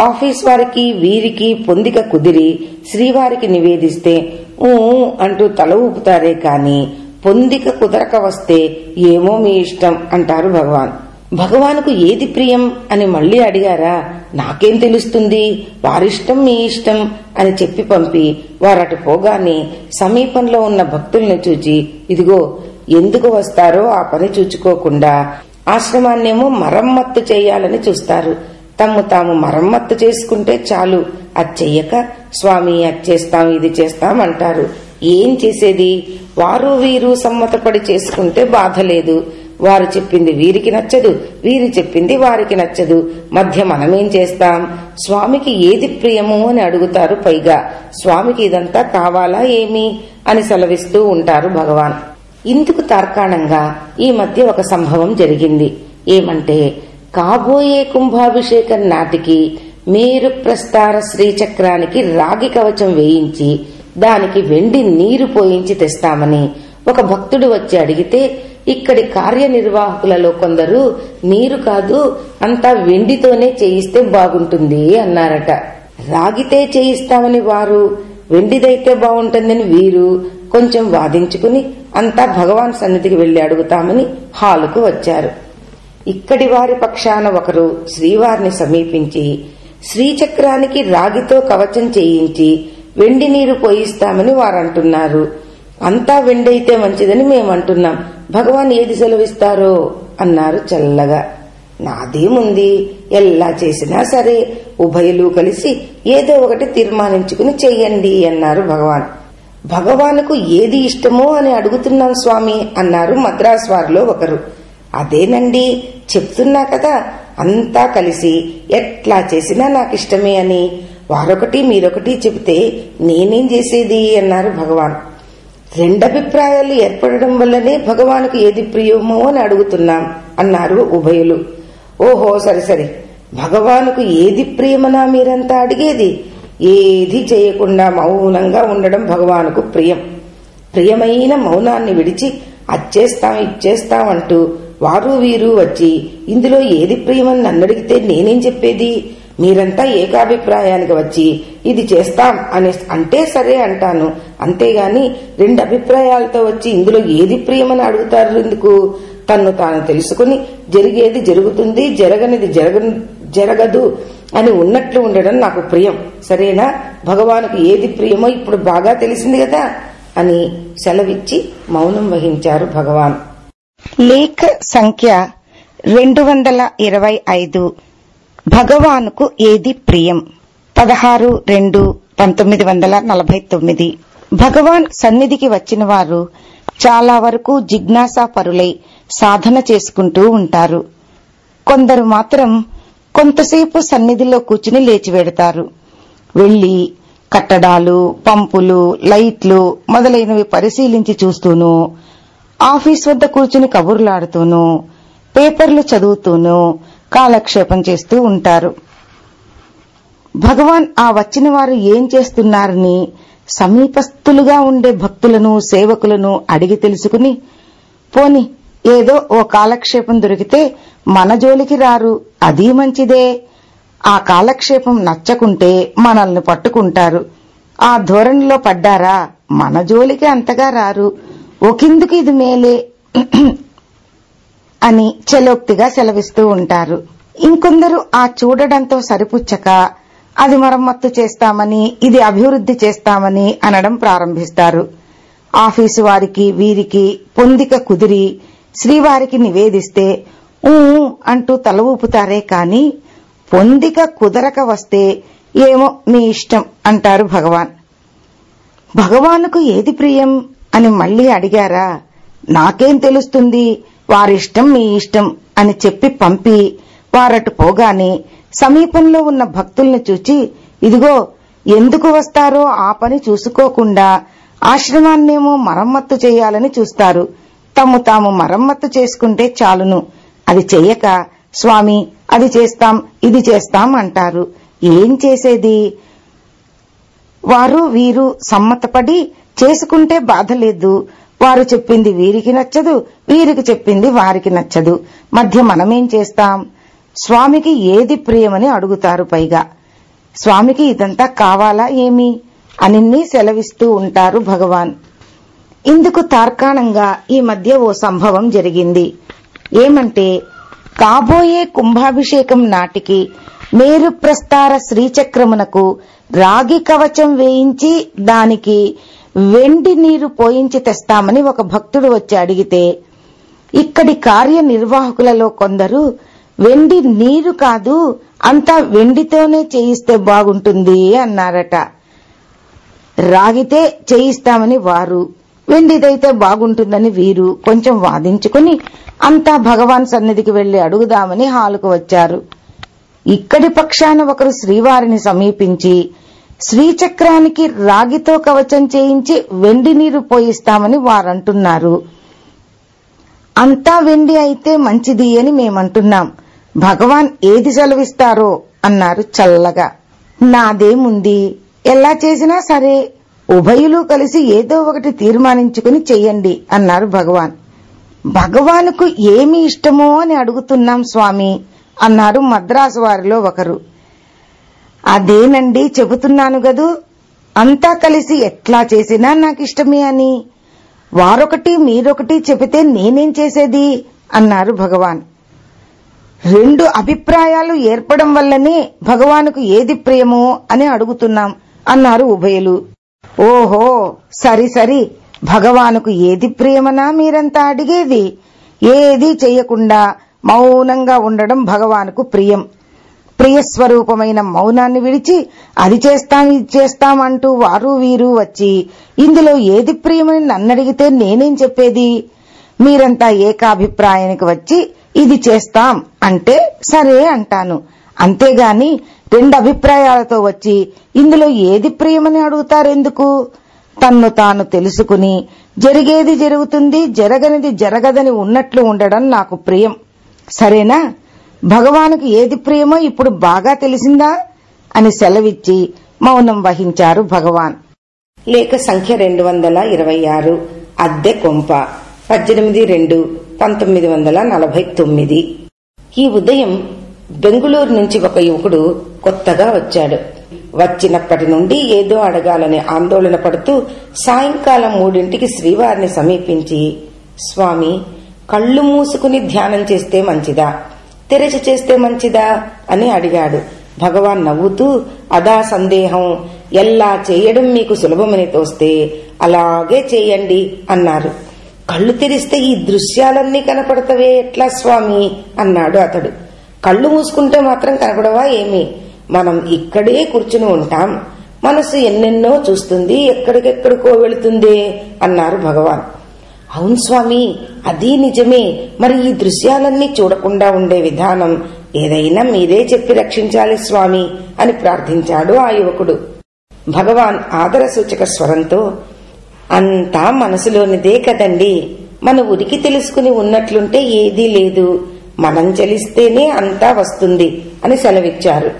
ఆఫీస్ వారికి వీరికి పొందిక కుదిరి శ్రీవారికి నివేదిస్తే ఊ అంటూ తల ఊపుతారే కాని పొందిక కుదరక వస్తే ఏమో మీ ఇష్టం అంటారు భగవాన్. భగవానుకు ఏది ప్రియం అని మళ్ళీ అడిగారా? నాకేం తెలుస్తుంది? వారిష్టం మీ ఇష్టం అని చెప్పి పంపి వారటు పోగానే సమీపంలో ఉన్న భక్తుల్ని చూచి ఇదిగో ఎందుకు వస్తారో ఆ పని చూచుకోకుండా ఆశ్రమాన్నేమో మరమ్మత్తు చేయాలని చూస్తారు. తమ్ము తాము మరమ్మత్తు చేసుకుంటే చాలు. అది చెయ్యక స్వామి అది చేస్తాం ఇది చేస్తాం అంటారు. ఏం చేసేది? వారు వీరు సమ్మతపడి చేసుకుంటే బాధ లేదు. వారు చెప్పింది వీరికి నచ్చదు వీరి చెప్పింది వారికి నచ్చదు. మధ్య మనమేం చేస్తాం? స్వామికి ఏది ప్రియము? అని అడుగుతారు పైగా. స్వామికి ఇదంతా కావాలా ఏమి? అని సెలవిస్తూ ఉంటారు భగవాన్. ఇందుకు తార్కాణంగా ఈ మధ్య ఒక సంభవం జరిగింది. ఏమంటే కాబోయే కుంభాభిషేకం నాటికి మేరు ప్రస్తార శ్రీచక్రానికి రాగి కవచం వేయించి దానికి వెండి నీరు పోయించి తెస్తామని ఒక భక్తుడు వచ్చి అడిగితే ఇక్కడి కార్యనిర్వాహకులలో కొందరు నీరు కాదు అంతా వెండితోనే చేయిస్తే బాగుంటుంది అన్నారట. రాగితే చేయిస్తామని వారు వెండిదైతే బాగుంటుందని వీరు కొంచెం వాదించుకుని అంతా భగవాన్ సన్నిధికి వెళ్ళి అడుగుతామని హాలుకు వచ్చారు. ఇక్కడి వారి పక్షాన ఒకరు శ్రీవారిని సమీపించి శ్రీచక్రానికి రాగితో కవచం చేయించి వెండి నీరు పోయిస్తామని వారంటున్నారు. అంతా వెండైతే మంచిదని మేమంటున్నాం. భగవాన్ ఏది సెలవిస్తారో అన్నారు చల్లగా. నాదేముంది? ఎలా చేసినా సరే ఉభయలు కలిసి ఏదో ఒకటి తీర్మానించుకుని చెయ్యండి అన్నారు భగవాన్. భగవానుకు ఏది ఇష్టమో అని అడుగుతున్నాం స్వామి అన్నారు మద్రాస్ వారిలో ఒకరు. అదేనండి చెప్తున్నా కదా అంతా కలిసి ఎట్లా చేసినా నాకు ఇష్టమే అని వారొకటి మీరొకటి చెబితే నేనేం చేసేది అన్నారు భగవాన్. రెండభిప్రాయాలు ఏర్పడడం వల్లనే భగవానుకు ఏది ప్రియమో అని అడుగుతున్నాం అన్నారు ఉభయులు. ఓహో సరే సరే. భగవానుకు ఏది ప్రియమనా మీరంతా అడిగేది? ఏది చేయకుండా మౌనంగా ఉండడం భగవానుకు ప్రియం. ప్రియమైన మౌనాన్ని విడిచి అచ్చేస్తాం ఇచ్చేస్తాం అంటూ వారు వీరు వచ్చి ఇందులో ఏది ప్రియమని నన్నడిగితే నేనేం చెప్పేది? మీరంతా ఏకాభిప్రాయానికి వచ్చి ఇది చేస్తాం అని అంటే సరే అంటాను. అంతేగాని రెండు అభిప్రాయాలతో వచ్చి ఇందులో ఏది ప్రియమని అడుగుతారు ఎందుకు? తన్ను తాను తెలుసుకుని జరిగేది జరుగుతుంది జరగనిది జరగ జరగదు అని ఉన్నట్లు ఉండడం నాకు ప్రియం. సరేనా? భగవానుకు ఏది ప్రియమో ఇప్పుడు బాగా తెలిసింది కదా అని సెలవిచ్చి మౌనం వహించారు భగవాన్. లేఖ సంఖ్య రెండు వందల ఇరవై ఐదు. భగవానుకు ఏది ప్రియం? పదహారు రెండు పంతొమ్మిది వందల నలభై తొమ్మిది. భగవాన్ సన్నిధికి వచ్చిన వారు చాలా వరకు జిజ్ఞాసా పరులై సాధన చేసుకుంటూ ఉంటారు. కొందరు మాత్రం కొంతసేపు సన్నిధిలో కూర్చుని లేచి వెడతారు. వెళ్ళి కట్టడాలు పంపులు లైట్లు మొదలైనవి పరిశీలించి చూస్తూనూ ఆఫీస్ వద్ద కూర్చుని కబుర్లాడుతూనూ పేపర్లు చదువుతూనూ కాలక్షేపం చేస్తూ ఉంటారు. భగవాన్ ఆ వచ్చిన వారు ఏం చేస్తున్నారని సమీపస్థులుగా ఉండే భక్తులను సేవకులను అడిగి తెలుసుకుని పోని ఏదో ఓ కాలక్షేపం దొరికితే మన జోలికి రారు అది మంచిదే. ఆ కాలక్షేపం నచ్చకుంటే మనల్ని పట్టుకుంటారు. ఆ ధోరణిలో పడ్డారా? మన జోలికి అంతగా రారు. ఒకందుకు ఇది మేలే? అని చెలోక్తిగా సెలవిస్తూ ఉంటారు. ఇంకొందరు ఆ చూడడంతో సరిపుచ్చక అది మరమ్మత్తు చేస్తామని ఇది అభివృద్ధి చేస్తామని అనడం ప్రారంభిస్తారు. ఆఫీసు వారికి వీరికి పొందిక కుదిరి శ్రీవారికి నివేదిస్తే ఊ అంటూ తల ఊపుతారే కాని పొందిక కుదరక వస్తే ఏమో మీ ఇష్టం అంటారు భగవాన్. భగవానుకు ఏది ప్రియం? అని మళ్ళీ అడిగారా? నాకేం తెలుస్తుంది? వారిష్టం మీ ఇష్టం అని చెప్పి పంపి వారటు పోగానే సమీపంలో ఉన్న భక్తుల్ని చూచి ఇదిగో ఎందుకు వస్తారో ఆ పని చూసుకోకుండా ఆశ్రమాన్నేమో మరమ్మత్తు చేయాలని చూస్తారు. తమ్ము తాము మరమ్మత్తు చేసుకుంటే చాలును. అది చెయ్యక స్వామి అది చేస్తాం ఇది చేస్తాం అంటారు. ఏం చేసేది? వారు వీరు సమ్మతపడి చేసుకుంటే బాధ లేదు వారు చెప్పింది వీరికి నచ్చదు వీరికి చెప్పింది వారికి నచ్చదు. మధ్య మనమేం చేస్తాం? స్వామికి ఏది ప్రియమని అడుగుతారు పైగా. స్వామికి ఇదంతా కావాలా ఏమి? అనిన్ని సెలవిస్తూ ఉంటారు భగవాన్. ఇందుకు తార్కాణంగా ఈ మధ్య ఓ సంభవం జరిగింది. ఏమంటే కాబోయే కుంభాభిషేకం నాటికి మేరు ప్రస్తార శ్రీచక్రమునకు రాగి కవచం వేయించి దానికి వెండి నీరు పోయించి తెస్తామని ఒక భక్తుడు వచ్చి అడిగితే ఇక్కడి కార్యనిర్వాహకులలో కొందరు వెండి నీరు కాదు అంతా వెండితోనే చేయిస్తే బాగుంటుంది అన్నారట. రాగితే చేయిస్తామని వారు వెండిదైతే బాగుంటుందని వీరు కొంచెం వాదించుకుని అంతా భగవాన్ సన్నిధికి వెళ్ళి అడుగుదామని హాలుకు వచ్చారు. ఇక్కడి పక్షాన ఒకరు శ్రీవారిని సమీపించి శ్రీచక్రానికి రాగితో కవచం చేయించి వెండి నీరు పోయిస్తామని వారంటున్నారు. అంతా వెండి అయితే మంచిది అని మేమంటున్నాం. భగవాన్ ఏది సెలవిస్తారో అన్నారు చల్లగా. నాదేముంది? ఎలా చేసినా సరే ఉభయులు కలిసి ఏదో ఒకటి తీర్మానించుకుని చెయ్యండి అన్నారు భగవాన్. భగవానుకు ఏమి ఇష్టమో అని అడుగుతున్నాం స్వామి అన్నారు మద్రాసు వారిలో ఒకరు. అదేనండి చెబుతున్నాను గదు. అంతా కలిసి ఎట్లా చేసినా నాకిష్టమే అని. వారొకటి మీరొకటి చెబితే నేనేం చేసేది? అన్నారు భగవాన్. రెండు అభిప్రాయాలు ఏర్పడం వల్లనే భగవానుకు ఏది ప్రియమో అని అడుగుతున్నాం అన్నారు ఉభయులు. ఓహో సరి సరి. భగవానుకు ఏది ప్రియమనా మీరంతా అడిగేది? ఏది చెయ్యకుండా మౌనంగా ఉండడం భగవానుకు ప్రియం. ప్రియస్వరూపమైన మౌనాన్ని విడిచి అది చేస్తాం ఇది చేస్తాం అంటూ వారు వీరు వచ్చి ఇందులో ఏది ప్రియమని నన్నడిగితే నేనేం చెప్పేది? మీరంతా ఏకాభిప్రాయానికి వచ్చి ఇది చేస్తాం అంటే సరే అంటాను. అంతేగాని రెండు అభిప్రాయాలతో వచ్చి ఇందులో ఏది ప్రియమని అడుగుతారెందుకు? తన్ను తాను తెలుసుకుని జరిగేది జరుగుతుంది జరగనిది జరగదని ఉన్నట్లు ఉండడం నాకు ప్రియం. సరేనా? భగవానుకు ఏది ప్రియమో ఇప్పుడు బాగా తెలిసిందా? అని సెలవిచ్చి మౌనం వహించారు భగవాన్. లేఖ సంఖ్య రెండు వందల ఇరవై ఆరు అద్దె కొంప పద్దెనిమిది రెండు పంతొమ్మిది వందల నలభై తొమ్మిది. ఈ ఉదయం బెంగుళూరు నుంచి ఒక యువకుడు కొత్తగా వచ్చాడు. వచ్చినప్పటి నుండి ఏదో అడగాలని ఆందోళన పడుతూ సాయంకాలం మూడింటికి శ్రీవారిని సమీపించి స్వామి కళ్ళు మూసుకుని ధ్యానం చేస్తే మంచిదా? తెరచి చేస్తే మంచిదా అని అడిగాడు. భగవాన్ నవ్వుతూ అదా సందేహం. ఎలా చేయడం మీకు సులభమని తోస్తే అలాగే చేయండి అన్నారు. కళ్ళు తెరిస్తే ఈ దృశ్యాలన్నీ కనపడతవే ఎట్లా స్వామి? అన్నాడు అతడు. కళ్ళు మూసుకుంటే మాత్రం కనపడవా ఏమి? మనం ఇక్కడే కూర్చుని ఉంటాం. మనసు ఎన్నెన్నో చూస్తుంది ఎక్కడికెక్కడికో వెళుతుందే అన్నారు భగవాన్. అవును స్వామి అది నిజమే. మరి ఈ దృశ్యాలన్నీ చూడకుండా ఉండే విధానం ఏదైనా మీరే చెప్పి రక్షించాలి స్వామి అని ప్రార్థించాడు ఆ యువకుడు. భగవాన్ ఆదర సూచక స్వరంతో అంతా మనసులోనిదే కదండి. మన ఉరికి తెలుసుకుని ఉన్నట్లుంటే ఏదీ లేదు. మనం చలిస్తేనే అంతా వస్తుంది అని సెలవిచ్చారు.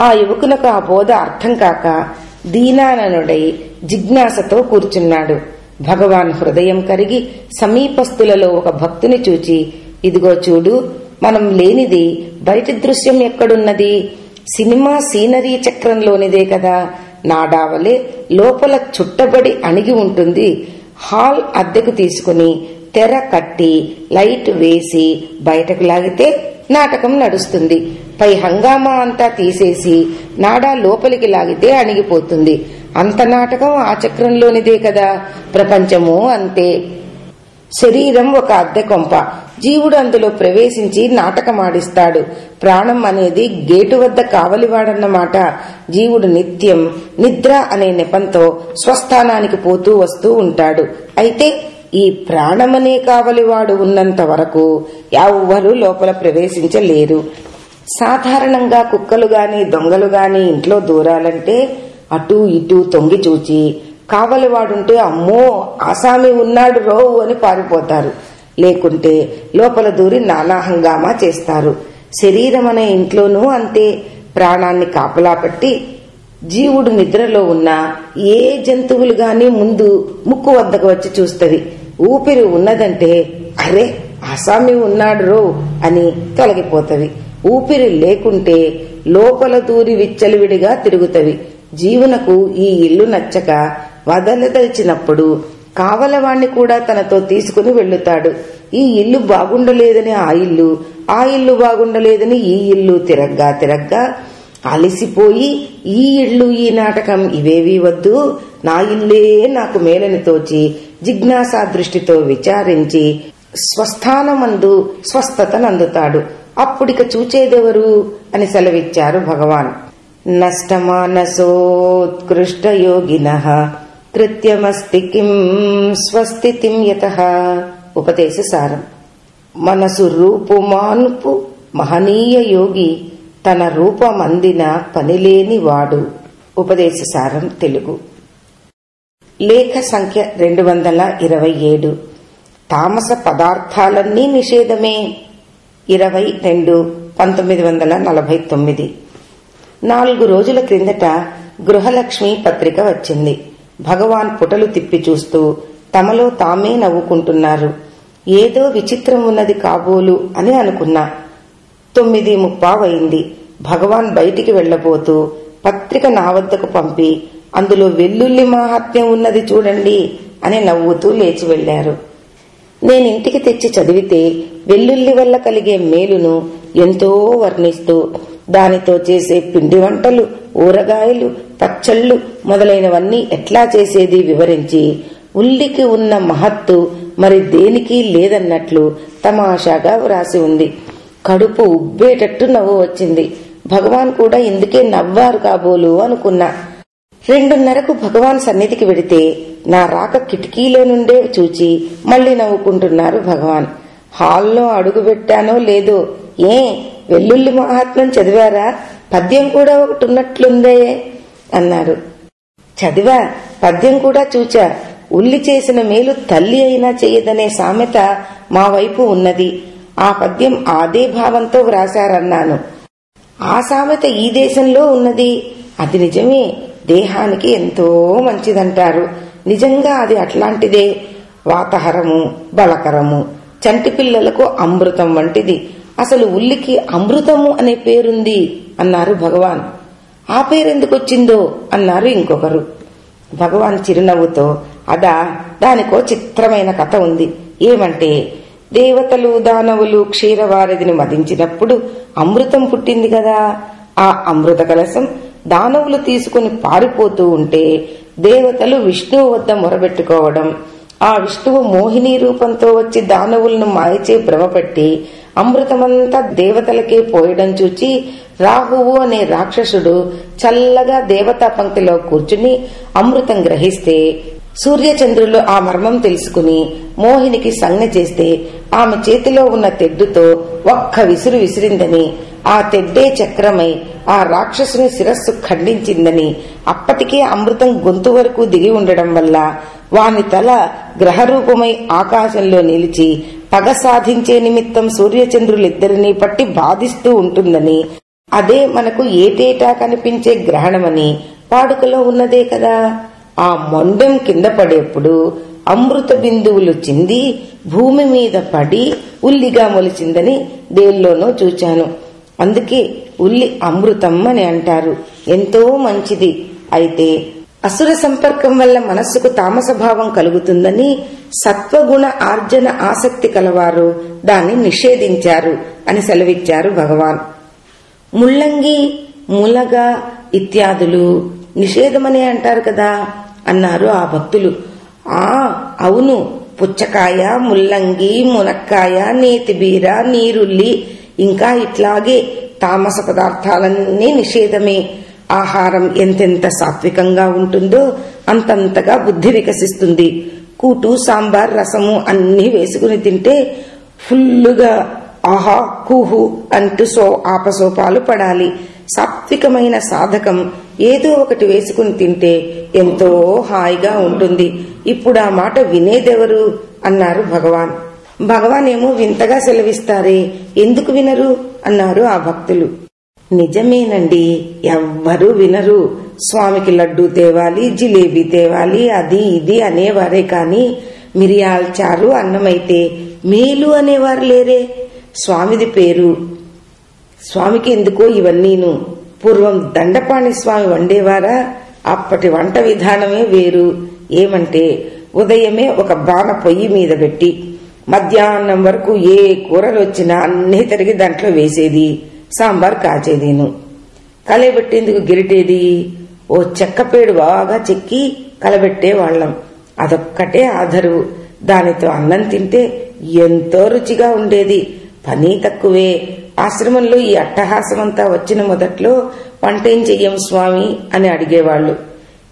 ఆ యువకులకు ఆ బోధ అర్థం కాక దీనాననుడై జిజ్ఞాసతో కూర్చున్నాడు. భగవాన్ హృదయం కరిగి సమీపస్థులలో ఒక భక్తుని చూచి ఇదిగో చూడు మనం లేనిది బయటి దృశ్యం ఎక్కడున్నది? సినిమా సీనరీ చక్రంలోనిదే కదా. నాడావలే లోపల చుట్టబడి అణిగి ఉంటుంది. హాల్ అద్దెకు తీసుకుని తెర కట్టి లైట్ వేసి బయటకు లాగితే నాటకం నడుస్తుంది. పై హంగామా అంతా తీసేసి నాడా లోపలికి లాగితే అణిగిపోతుంది. అంత నాటకం ఆ చక్రంలోనిదే కదా ప్రపంచము అంతే. శరీరం ఒక అద్దె కొంప. జీవుడు అందులో ప్రవేశించి నాటకమాడిస్తాడు. ప్రాణం అనేది గేటు వద్ద కావలివాడన్నమాట. జీవుడు నిత్యం నిద్ర అనే నెపంతో స్వస్థానానికి పోతూ వస్తూ ఉంటాడు. అయితే ఈ ప్రాణమనే కావలివాడు ఉన్నంత వరకు ఎవ్వరూ లోపల ప్రవేశించలేరు. సాధారణంగా కుక్కలు గాని దొంగలు గాని ఇంట్లో దూరాలంటే అటూ ఇటూ తొంగి చూచి కావలివాడుంటే అమ్మో ఆసామి ఉన్నాడు రో అని పారిపోతారు. లేకుంటే లోపల దూరి నానా హంగామా చేస్తారు. శరీరం అనే ఇంట్లోనూ అంతే. ప్రాణాన్ని కాపలా పెట్టి జీవుడు నిద్రలో ఉన్న ఏ జంతువులు గాని ముందు ముక్కు వద్దకు వచ్చి చూస్తవి ఊపిరి ఉన్నదంటే అరే అసామి ఉన్నాడు రో అని తొలగిపోతవి ఊపిరి లేకుంటే లోపల దూరి విచ్చలవిడిగా తిరుగుతవి జీవునకు ఈ ఇల్లు నచ్చక వదలదలిచినప్పుడు కావలవాణ్ణి కూడా తనతో తీసుకుని వెళ్ళుతాడు ఈ ఇల్లు బాగుండలేదని ఆ ఇల్లు ఆ ఇల్లు బాగుండలేదని ఈ ఇల్లు తిరగ్గా తిరగ్గా అలసిపోయి ఈ ఇళ్ళు ఈ నాటకం ఇవేవీ వద్దు నా ఇల్లే నాకు మేలని తోచి జిజ్ఞాసా దృష్టితో విచారించి స్వస్థానమందు స్వస్థతనందుతాడు అప్పుడిక చూచేదెవరు అని సెలవిచ్చారు భగవాన్. నష్టమానసోత్కృష్టయోగిన. కృత్యమస్తి కిం స్వస్థితిం యత. ఉపదేశ సారం. మనసు రూపు మాన్పు మహనీయ యోగి తన రూపమందిన పనిలేని వాడు. ఉపదేశ సారం తెలుగు. లేఖ సంఖ్య రెండు వందల ఇరవై ఏడు. తామస పదార్థాలన్నీ నిషేధమే. ఇరవై రెండు పంతొమ్మిది వందల నలభై తొమ్మిది. నాలుగు రోజుల క్రిందట గృహలక్ష్మి పత్రిక వచ్చింది. భగవాన్ పుటలు తిప్పి చూస్తూ తమలో తామే నవ్వుకుంటున్నారు. ఏదో విచిత్రం ఉన్నది కాబోలు అని అనుకున్నా. తొమ్మిది ముప్పావైంది. భగవాన్ బయటికి వెళ్ళబోతూ పత్రిక నా వద్దకు పంపి అందులో వెల్లుల్లి మాహాత్మ్యం ఉన్నది చూడండి అని నవ్వుతూ లేచి వెళ్ళారు నేనింటికి తెచ్చి చదివితే వెల్లుల్లి వల్ల కలిగే మేలును ఎంతో వర్ణిస్తూ దానితో చేసే పిండి వంటలు ఊరగాయలు పచ్చళ్ళు మొదలైనవన్నీ ఎట్లా చేసేది వివరించి ఉల్లికి ఉన్న మహత్తు మరి దేనికి లేదన్నట్లు తమాషాగా వ్రాసి ఉంది. కడుపు ఉబ్బేటట్టు నవ్వు వచ్చింది. భగవాన్ కూడా ఇందుకే నవ్వారు కాబోలు అనుకున్నా. రెండున్నరకు భగవాన్ సన్నిధికి వెడితే నా రాక కిటికీలో నుండే చూచి మళ్ళీ నవ్వుకుంటున్నారు భగవాన్. హాల్లో అడుగు పెట్టానో లేదో ఏ వెల్లుల్లి మహాత్మ్యం చదివారా? పద్యం కూడా ఒకటి ఉన్నట్లుందే అన్నారు చదివా పద్యం కూడా చూచా. ఉల్లి చేసిన మేలు తల్లి అయినా చెయ్యదనే సామెత మా వైపు ఉన్నది. ఆ పద్యం ఆదే భావంతో వ్రాశారన్నాను. ఆ సామెత ఈ దేశంలో ఉన్నది. అది నిజమే. దేహానికి ఎంతో మంచిదంటారు. నిజంగా అది అట్లాంటిదే. వాతహరము బలకరము చంటి పిల్లలకు అమృతం వంటిది. అసలు ఉల్లికి అమృతము అనే పేరుంది అన్నారు భగవాన్. ఆ పేరెందుకొచ్చిందో అన్నారు ఇంకొకరు. భగవాన్ చిరునవ్వుతో అదా దానికో చిత్రమైన కథ ఉంది. ఏమంటే దేవతలు దానవులు క్షీరవారధిని మదించినప్పుడు అమృతం పుట్టింది కదా. ఆ అమృత కలసం దానవులు తీసుకుని పారిపోతూ ఉంటే దేవతలు విష్ణువు వద్ద మొరబెట్టుకోవడం ఆ విష్ణువు మోహిని రూపంతో వచ్చి దానవులను మాయచే భ్రమపెట్టి అమృతమంతా దేవతలకే పోయడం చూచి రాహువు అనే రాక్షసుడు చల్లగా దేవతా పంక్తిలో కూర్చుని అమృతం గ్రహిస్తే సూర్యచంద్రులు ఆ మర్మం తెలుసుకుని మోహినికి సంజ్ఞ చేస్తే ఆమె చేతిలో ఉన్న తెడ్డుతో ఒక్క విసురు విసిరిందని ఆ తెడ్డే చక్రమై ఆ రాక్షసుని శిరస్సు ఖండించిందని అప్పటికే అమృతం గొంతు వరకు దిగి ఉండడం వల్ల వాని తల గ్రహరూపమై ఆకాశంలో నిలిచి పగ సాధించే నిమిత్తం సూర్యచంద్రులిద్దరినీ పట్టి బాధిస్తూ ఉంటుందని అదే మనకు ఏటేటా కనిపించే గ్రహణమని పాడుకలో ఉన్నదే కదా. ఆ మొండెం కింద పడేప్పుడు అమృత బిందువులు చింది భూమి మీద పడి ఉల్లిగా మొలిచిందని దేనిలోనో చూచాను. అందుకే ఉల్లి అమృతం అని అంటారు. ఎంతో మంచిది. అయితే అసుర సంపర్కం వల్ల మనస్సుకు తామసభావం కలుగుతుందని సత్వగుణ ఆర్జన ఆసక్తి కలవారు దాన్ని నిషేధించారు అని సెలవిచ్చారు భగవాన్. ముల్లంగి ములగ ఇత్యాదులు నిషేధమనే అంటారు కదా అన్నారు ఆ భక్తులు. ఆ అవును. పుచ్చకాయ ముల్లంగి మునక్కాయ నేతిబీర నీరుల్లి ఇంకా ఇట్లాగే తామస పదార్థాలన్నీ నిషేధమే. ఆహారం ఎంతెంత సాత్వికంగా ఉంటుందో అంతంతగా బుద్ధి వికసిస్తుంది. కూటు సాంబార్ రసము అన్నీ వేసుకుని తింటే ఫుల్లుగా ఆహా కూహు అంటూ సో ఆపసోపాలు పడాలి. సాత్వికమైన సాధకం ఏదో ఒకటి వేసుకుని తింటే ఎంతో హాయిగా ఉంటుంది. ఇప్పుడు ఆ మాట వినేదెవరు? అన్నారు భగవాన్. భగవాన్ ఏమో వింతగా సెలవిస్తారే ఎందుకు వినరు? అన్నారు ఆ భక్తులు. నిజమేనండి. ఎవ్వరూ వినరు. స్వామికి లడ్డూ తేవాలి జిలేబీ తేవాలి అది ఇది అనేవారే కాని మిరియాల చారు అన్నమైతే మేలు అనేవారు లేరే. స్వామిది పేరు. స్వామికి ఎందుకో ఇవన్నీను. పూర్వం దండపాణి స్వామి వండేవారా? అప్పటి వంట విధానమే వేరు. ఏమంటే ఉదయమే ఒక బాణ పొయ్యి మీద పెట్టి మధ్యాహ్నం వరకు ఏ కూరలు వచ్చినా అన్నీ తిరిగి దాంట్లో వేసేది. సాంబార్ కాచేదీను. కలబెట్టేందుకు గిరిటేది? ఓ చెక్కపేడు బాగా చెక్కి కలబెట్టే వాళ్ళం. అదొక్కటే ఆధరువు. దానితో అన్నం తింటే ఎంతో రుచిగా ఉండేది. పని తక్కువే. ఆశ్రమంలో ఈ అట్టహాసమంతా వచ్చిన మొదట్లో వంటేం చెయ్యం స్వామి అని అడిగేవాళ్ళు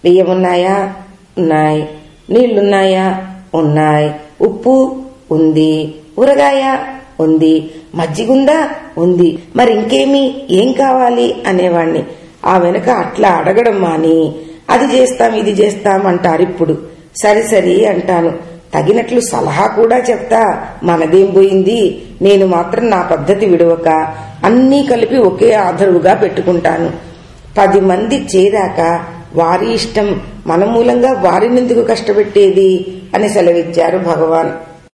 బియ్యమున్నాయా? ఉన్నాయి. నీళ్ళున్నాయా? ఉన్నాయి. ఉప్పు? ఉంది. ఊరగాయ? ఉంది. మజ్జిగుందా? ఉంది. మరి ఇంకేమి? ఏం కావాలి? అనేవాణ్ణి. ఆ వెనక అట్లా అడగడం మాని అది చేస్తాం ఇది చేస్తాం అంటారు ఇప్పుడు. సరి సరి అంటాను. తగినట్లు సలహా కూడా చెప్తా. మనదేం పోయింది? నేను మాత్రం నా పద్ధతి విడవక అన్నీ కలిపి ఒకే ఆధరువుగా పెట్టుకుంటాను. పది మంది చేరాక వారి ఇష్టం మన మూలంగా వారినెందుకు కష్టపెట్టేది? అని సెలవిచ్చారు భగవాన్.